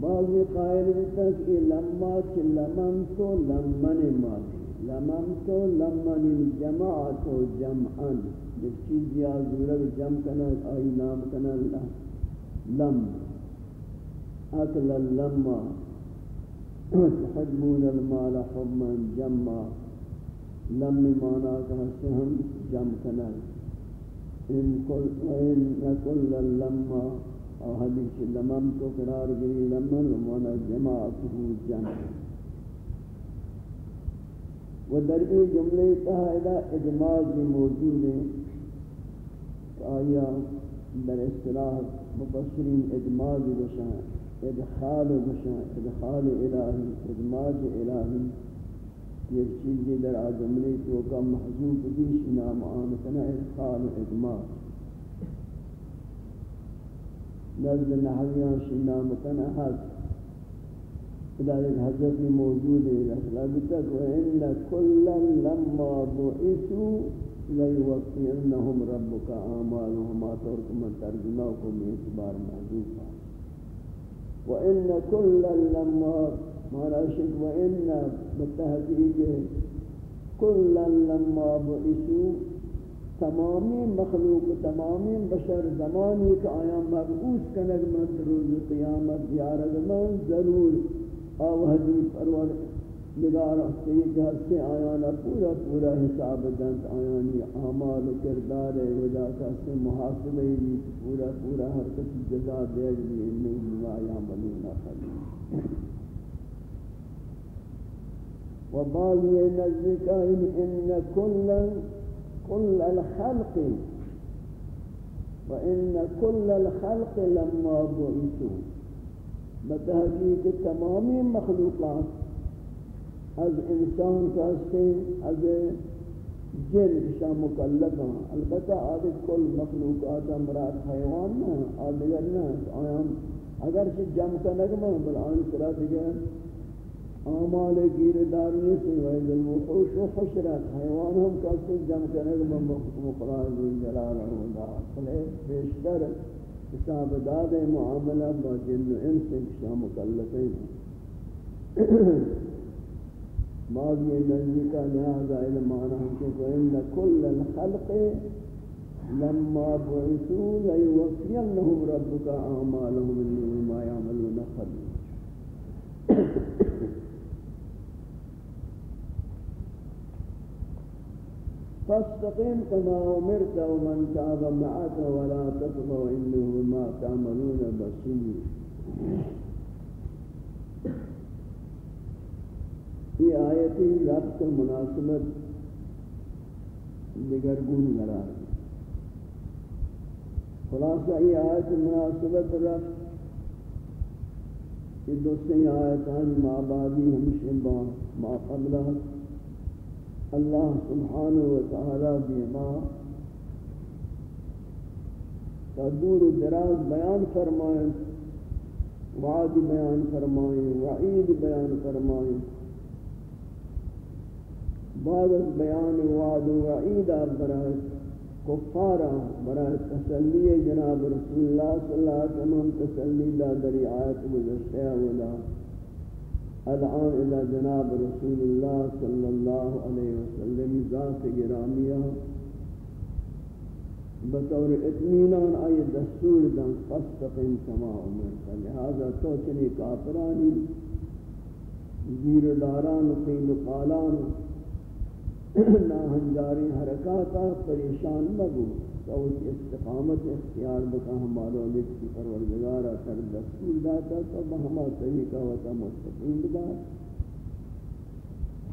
بعضی قائل ہوتا کہ لما چھ لمن تو لمن ماضی لمن تو لمن جماعت و جمعن جب چیز یا زورگ جمع کنا آئی نام کنا لم. اکل لما تحجمون المال حبا جمع. لم مانا کہتے ہم جمع کنا ان کل لما اور حدیث لمم تو قرار گری، لمن مانا جماعته جمع. و در این جملے قاعدہ ادماج بھی موجود ہے آیا در اصطلاح مبصرین ادماج بشان ادخال بشان ادخال الہی ادماج الہی یہ چیزی در آجملی تو کا محضوب دیش نام آنکنا ادخال ادماج نزد نحویان شنا متن حد ذلك حضرت موجود ہے لذلك وإن كلا لما بعثوا ليوفينهم ربك أعمالهم ما ترك من ترجماكم من اعتبار محذوفا وإن كلا لما ما لا شك وإن بالتحقيق كلا لما بعثوا، تمامی مخلوق، تمامی بشر زمانی کہ آیا مبعوث کنگ من روز قیامت زیارت من ضرور آوہدی پرور نگار سید ہستے آیانا پورا پورا حساب دنت آیانی اعمال و کردار ودا کسے محاسبہ بھی پورا پورا ہر کسی جزا دے بھی انہی بما یعملون خلی و بعض یہ نزدیکہ ان کلا كل الخلق وإن كل الخلق لما بعثوا بتحقیق تمامی مخلوقات از انسان کاستے از جن شا مکلف ہیں البتہ عادت کل مخلوقات مراد حیوان نہ آدگر نہ آیام اگر سے جمع کا نگمہ بلان سرا دیگر اعمال گیر دار نیسی وید الوحوش و خشرت حیوان ہم کسی جمع کرنے میں مقرار بھی جلالہ اللہ فلے بیشتر. حساب داد معاملہ با جن و انس کشا مکلفیں بعض یہ نزدی کا لہذا علمانا ہم کہ فإن كل الخلق لما بعثوا ليوفينهم ربك أعمالهم إنه ما يعملون خبير فاستقم كما أمرت ومن تاب معك ولا تطغوا إنه ما تعملون بصير. یہ آیتی ربط مناسبت دگرگون قرار خلاصہ یہ آیت مناسبت ربط یہ دوسری آیتان ما بعدی ہمشہ ما قبلہ اللہ سبحانہ و تعالی بیما دور و دراز بیان فرمائیں، وعد بیان فرمائیں، وعید بیان فرمائیں۔ بعد از بیان وعد و وعید برای کفارا برای تسلی جناب رسول اللہ صلی اللہ علیہ وسلم، تسلی دا دری آیت گزشتہ ولا الان الى جناب رسول اللہ صلی اللہ علیہ وسلم ذات گرامیہ۔ بطور اطمینان آئی دستور دن فستقیم کما امرتا لہذا تو چنی کافرانی زیر داران قیل قالان ناہنجاری حرکاتا پریشان مگو۔ تو اس استقامت اختیار بکا ہمارا لکھتی پروردگارا سر دستور داتا تو بہما طریقہ وطا مستقیم بدا۔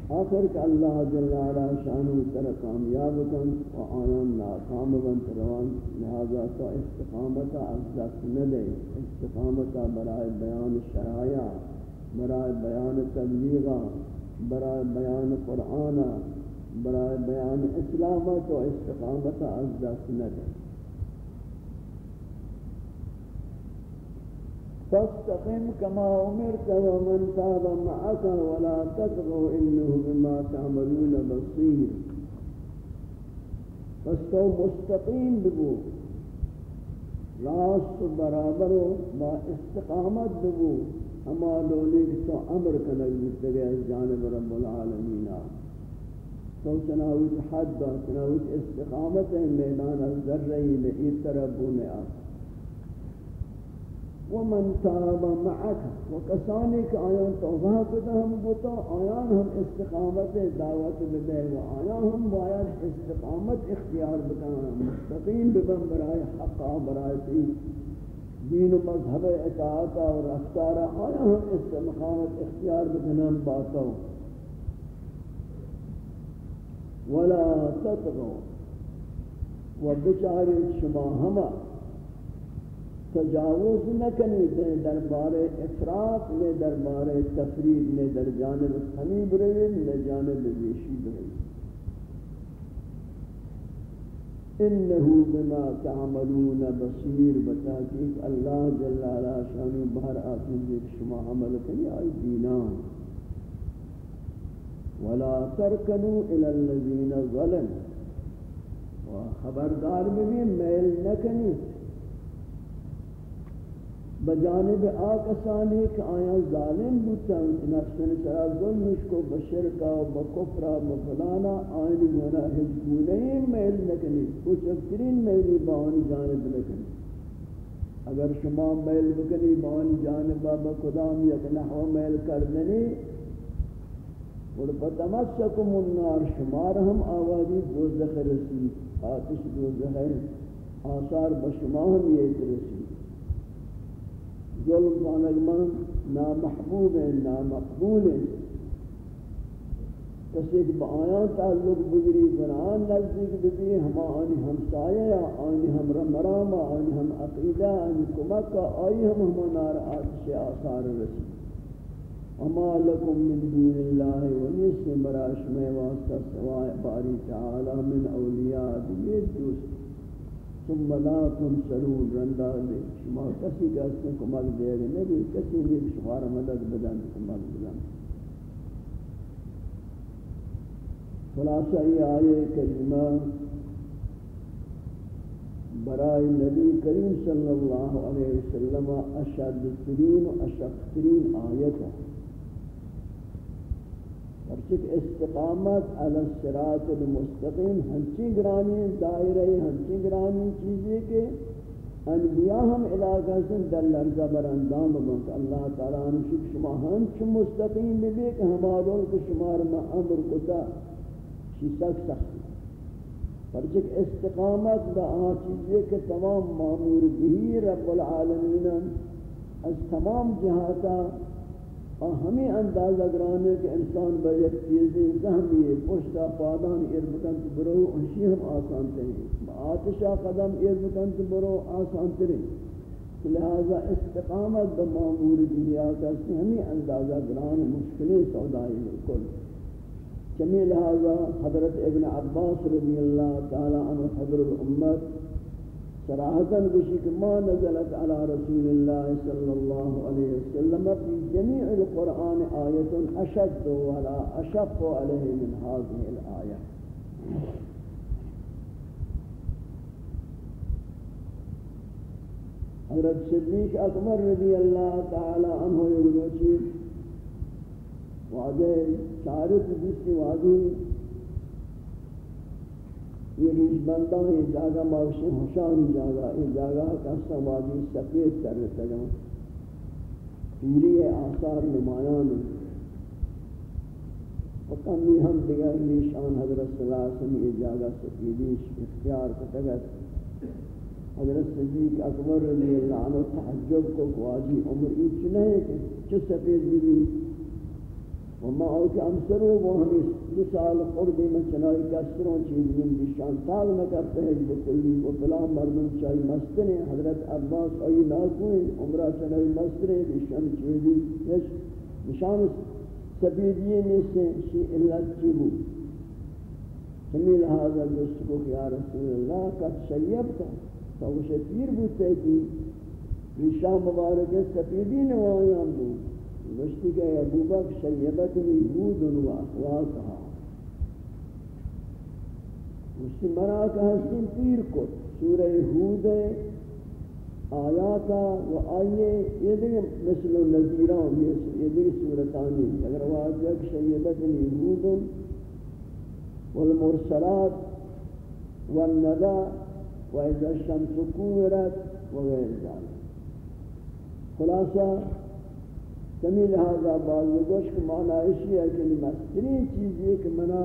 آخر کہ اللہ جل علا شانو تر کامیاب کن و آیان ناکام بنت روان لہذا تو استقامتا از ندے استقامتا برائے بیان شرائع، برائے بیان تبلیغا، برائے بیان قرآن برای بیان اسلامت و استقامت از دست نده. فاستقم كما امرت ومن تاب معك ولا تطغوا انه بما تعملون بصير فاستو مستقيم بگو. راست برابر و با استقامت دبو ہما لولی تو امر کنگ بودتے از جانب رب العالمین. تو چناویت حد دا چناویت استقامت میدان الزرعی لئی تربون آتا ومن تاب معك وكساني كآيان توبه كده هم بوتا آيان هم استقامت دعوت بده وآيان هم باید استقامت اختیار بکنن. مستقیم ببن برای حقا برای دین. و مذہب اطاعت و رفتار آیا ہم استقامت اختیار بکنن باتا ولا تطغوا. وبچار شما ہما تجاوز نکنی دے دربار افراد نے دربار تفرید نے در جانب سمی برے نے جانب ویشی برے انہو بما تعملون بصیر بتاکیق اللہ جل علا شانو بہر آسن دیکھ شما عمل کنی، آئی دینان. ولا ترکنو الى الذین ظلم. و خبردار میں بھی میل نکنی. بجانب آکسانی کہ آیا ظالم بودتاں نفسن سرا ظلمش کو بشرکا و بکفرا بفلانا آئین گناہ گونہی میل نکنی؟ کچھ اکترین میلی باہنی جانب نکنی. اگر شما میل بکنی باہنی جانب، با بکدام یک نحو میل کردنی؟ اور فتمسکم النار، شمار ہم آوازی دوزخ رسی آتش دوزخ آثار بشما ہم یہ رسی ظلم پانگمان نامحبوب ہے نامقبول. ہے کسی کہ با آیان تعلق بگری بنان نزدیک بگری، ہم آنی ہم سایہ، آنی ہم رمرام آنی ہم عقیدہ، آنی کمک آئی ہم ہم نار آتش آثار رسی اما لکم من دون اللہ ونیس مراش میں واسطہ سوائے باری تعالی من اولیاء دیئے دوست. ثم لا تنصرون رندا دے. شما کسی کا اس کو مال دے گا نہیں، کسی نے شما مدد بدن کو مال بدن خلاصہ یہ آیے کریمہ برائے نبی کریم صلی اللہ علیہ وسلم اشد ترین و اشق ترین آیت ہے۔ ورچک استقامت علی الصراط المستقیم ہنچی گرانی دائرہ ہنچی گرانی چیزیں کہ انبیاء ہم علاقہ سے در لرزہ بر اندام بکنت اللہ تعالیٰ نشک شما ہنچ مستقیم بھی کہ ہماروں کو شمار میں امر کتا شی سک سخت۔ ورچک استقامت با آن چیزیں کہ تمام معمور بھی رب العالمین از تمام جہاتا اور ہمیں اندازہ گرانے کہ انسان با یک چیزی زہمی پشتا پادان اربکن تو برو انشی ہم آسان ترین. آتشا قدم اربکن تو برو آسان ترین. لہذا استقامت بمامور دنیا کا سے ہمیں اندازہ گران مشکلیں سودائی بالکل چمی لہذا حضرت ابن عباس رضی اللہ تعالی عنہ حضر الامت صراحتاً بشك ما نزلت على رسول الله صلى الله عليه وسلم في جميع القرآن آية أشد ولا أشق عليه من هذه الآية حضرت صدیق اکبر رضی اللہ تعالی عنہ یقول وعدے شارف جس کی وعدی یعنی یہ ریش بندان یہ جاگہ موشی حشان جاگہ یہ جاگہ کسا وادی سفید کر رہتا پیری آثار نمایان. وکمی ہم دیگر نیشان حضرت صلی اللہ علیہ وسلم یہ جاگہ سفیدیش اختیار کتگت. حضرت صدیق اکبر رضی اللہ عنہ تحجب کو قواجی عمر ایچ نہیں کہ چو سفید بھی وما او کہ امسرو وہ ہمیں دو سال قربی میں چنائی کسروں چیز من بشان تال نہ کرتے ہیں بکلی و فلان مردم چاہی مستنے حضرت عباس آئی ناکوئیں عمرہ چنائی مستنے بشان چیزی نشان سبیدیے میں سے شی اللہ چیبو سمی لہذا دوست کو کہ یا رسول اللہ قد شیب تھا تو وہ شتیر بودتے کہ رشاہ مبارک سفیدی نوائیان بود. نشتی کہ ابو بک شیبت یہود و اخلاقها. نشتی مرا کہ ہستن پیر کو سورہ ہود آیاتا و آئیے، یہ دیکھ مثل و نظیران، یہ دیکھ صورتانی اگر واجب شیبت نیہود والمرسلات والندى وإذا الشمس كورت وغير ذلك خلاصہ سمی لہذا بعض گوش کو معنی اشی ہے کہ مستری چیز یہ کہ منا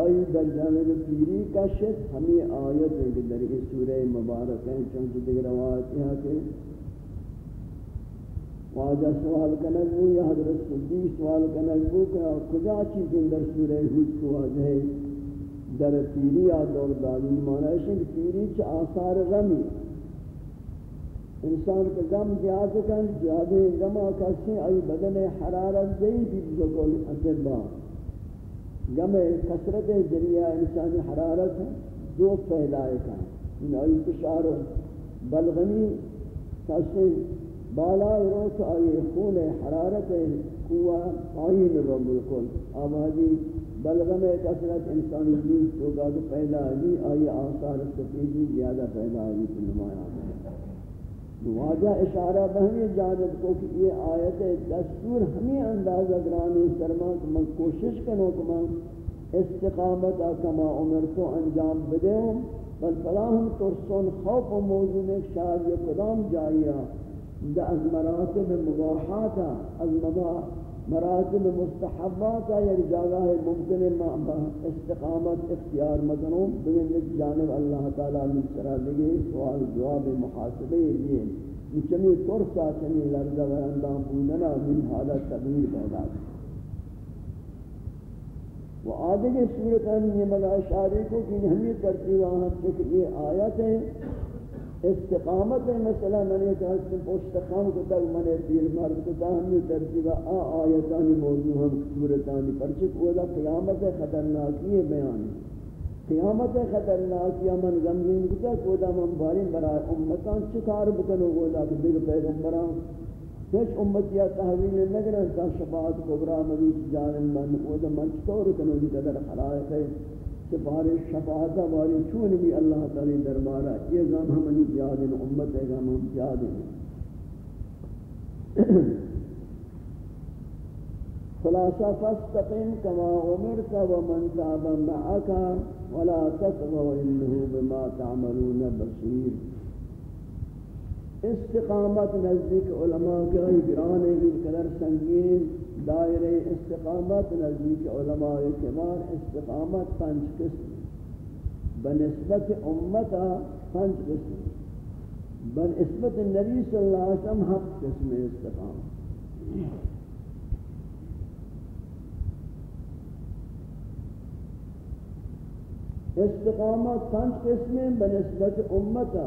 آئی در جانب پیری کا شد ہمیں آیت ہے کہ در اس سورہ مبارک ہیں چونکہ دیگر روایت یہاں کہ واجہ سوال کنک ہو یا حضرت صدیق سوال کنک ہو کہ کجا چیزیں در سورہ حود کو واجہ ہے در پیری آدور دادی معنی ہے کہ پیری چا آثار غمی؟ انسان کا غم زیادہ کن زیادہ غم آکاسی آئی بدن حرارت زی بھی بزرگل اتباہ غم کثرت ذریعہ انسانی حرارت دو پھیلائے کا ان آئی فشار بلغمی کسی بالا رو آئی خون حرارت قوہ قائم رو بالکل آبادی بلغم کثرت انسانی جیس تو گا پیدا آئی آثار سفیدی زیادہ پیدا آئی تو نمایاں. واجہ اشارہ بہنی جانب کو کہ یہ آیت دستور ہمیں اندازہ گرانی سرما کہ میں کوشش کروں کہ میں استقامت کما عمر تو انجام بدے ہوں بل فلاہم ترسون خوف و موجود ایک شاید یہ قدام جائیہ، دا از مراتب مباحاتا از مباحاتا مراتب مستحبات یک جگہ ہے ممکن ہے استقامت اختیار مکنوں بگن جانب اللہ تعالیٰ نے سرا لگے، سوال جواب محاسبے لیے۔ چمی ترسا، چمی لرزہ و اندام پوننا من حالت تبیر پیدا و آدھے کے صورت ہے یہ مگا اشارے کو کہ ہمیں ترتیبہ ہم چکہ یہ آیت ہے۔ استقامت مثلا من یہ کہا کہ استقام کو تک من پیر مرد کو تا ہم ترتیب آ آیتانی موضوع ہم صورتانی. پرچک وہ قیامت خطرناکی ہے بیان قیامت خطرناکی من غمگین کو تک وہ من باری برائے امتان چکار بکنو وہ کہ دیگر پیغمبران. ہیچ امتی تحویل نگرن، تا شفاعت کبرا مدیس جانن من. وہ من چطور کنو جی قدر خلائق ہے سفارش شفاعت والی چون بھی اللہ تعالی دربارہ یہ غم ہم نے یاد ہے امت ہے، غم ہم یاد ہے خلاصہ، فاستقم كما امرت ومن تاب معك ولا تطغوا انه بما تعملون بصير استقامت نزدیک علماء کے گران ہے قدر سنگین دائرہ استقامت نزدیک علماء کبار استقامت پنج قسم بنسبت امتا پنج قسم بنسبت نبی صلی اللہ علیہ وسلم حق قسم استقامت۔ استقامت پنج قسم بنسبت امتا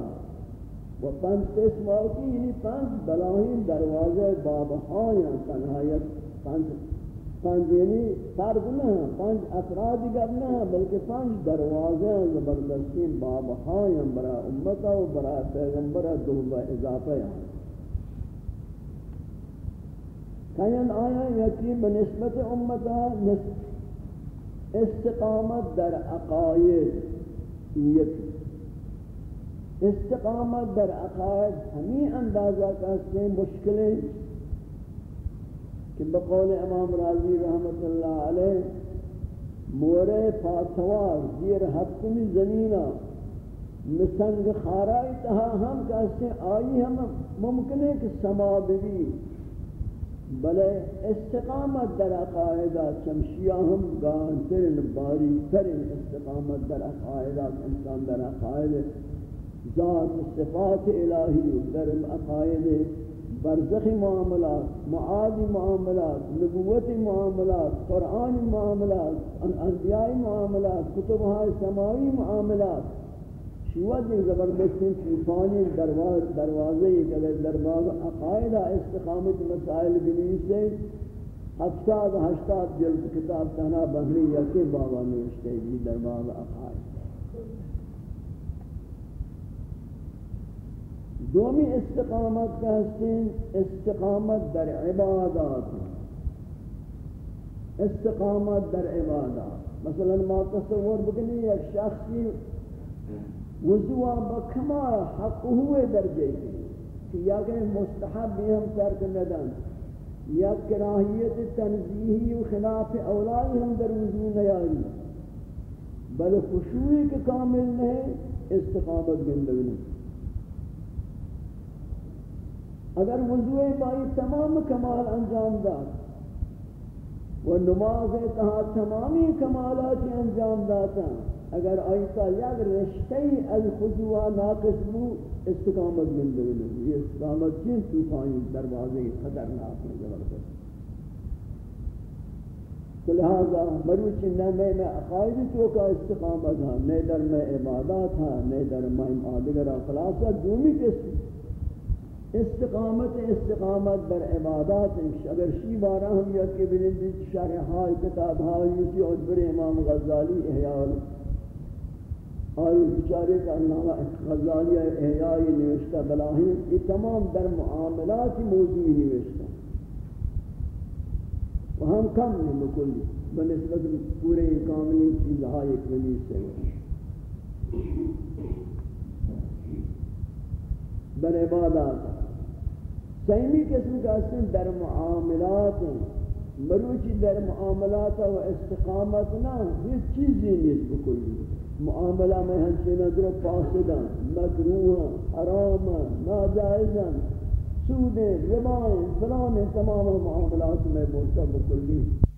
و پنج قسم آتی یعنی پنج بلاہین دروازے بابہاں تنہایت۔ پانچ پانچ یعنی فرد نہ پانچ افراد گب نہ بلکہ پانچ دروازے ہیں زبردستی باب ہیں، برا امتا و برا پیغمبر دو اضافہ ہیں۔ کہیں آیا یکی بنسبت امتا استقامت در عقائد یکی استقامت در عقائد، ہمیں اندازہ کرتے مشکلیں۔ کہ بقول امام راضی رحمت اللہ علیہ مورے پاسوار زیر حتمی زمینہ مسنگ خارائی تہا ہم کہتے ہیں آئی ہم ممکن ہے کہ سما بھی بلے استقامت در عقائدہ چمشیہ ہم گانترن باری ترن استقامت در عقائدہ انسان در عقائد ذات صفات الہی در عقائد برزخی معاملات معادی معاملات نبوتی معاملات، قرآن معاملات، انبیاء معاملات کتب سماوی معاملات. شیوت ایک زبردست طوفانی دروازے دروازے کہ اگر درباز عقائد استقامت مسائل بنی سے ہفتاد ہشتاد جلد کتاب تنا بہنی یکی بابا نوشتے جی درباز عقائد. دومی استقامت کا حسین استقامت در عبادات. استقامت در عبادات. مثلا ما تصور بکنی ایک شخصی وضوع بکمال حق ہوئے درجے کی کہ یا کہ مستحب بھی ہم ترک ندن. یا کراہیت تنزیہی و خلاف اولائی ہم در وضوع نیاری. بل خشوعی کے کامل نہیں استقامت گندگنی اگر وضوع بائی تمام کمال انجام داد و نماز تہا تمامی کمالات انجام داتا، اگر ایسا یک رشتہی از خضوع ناقص بو، استقامت من دولو یہ استقامت چین توفانی دروازے خطرناک ہے زبردست تو لہذا مروچی نہ میں میں عقائدی تو کا استقامت ہاں نہ در میں عبادات ہاں نہ در میں آدگر خلاصہ ہاں، دومی کے استقامت استقامت بر عبادات اگر شی بارا ہم یا کہ بلندی شرح ہائی کتاب ہائی یوسی اور بر امام غزالی احیال. آئی بچارے کا نام غزالی احیائی نوشتہ بلاہی یہ تمام در معاملات موضوعی نوشتہ. و ہم کم نہیں مکلی بنسبت پورے کاملی چیز ہائی کلی سے بر عبادات سیمی قسم کا اسم در معاملات مروچی در معاملات و استقامت نہ ہیچ چیزی نہیں بکلی۔ معاملہ میں ہنچے نظر فاسدہ مکروہ، حرام ناجائز سود ربائیں فلان تمام معاملات میں بولتا بکلی۔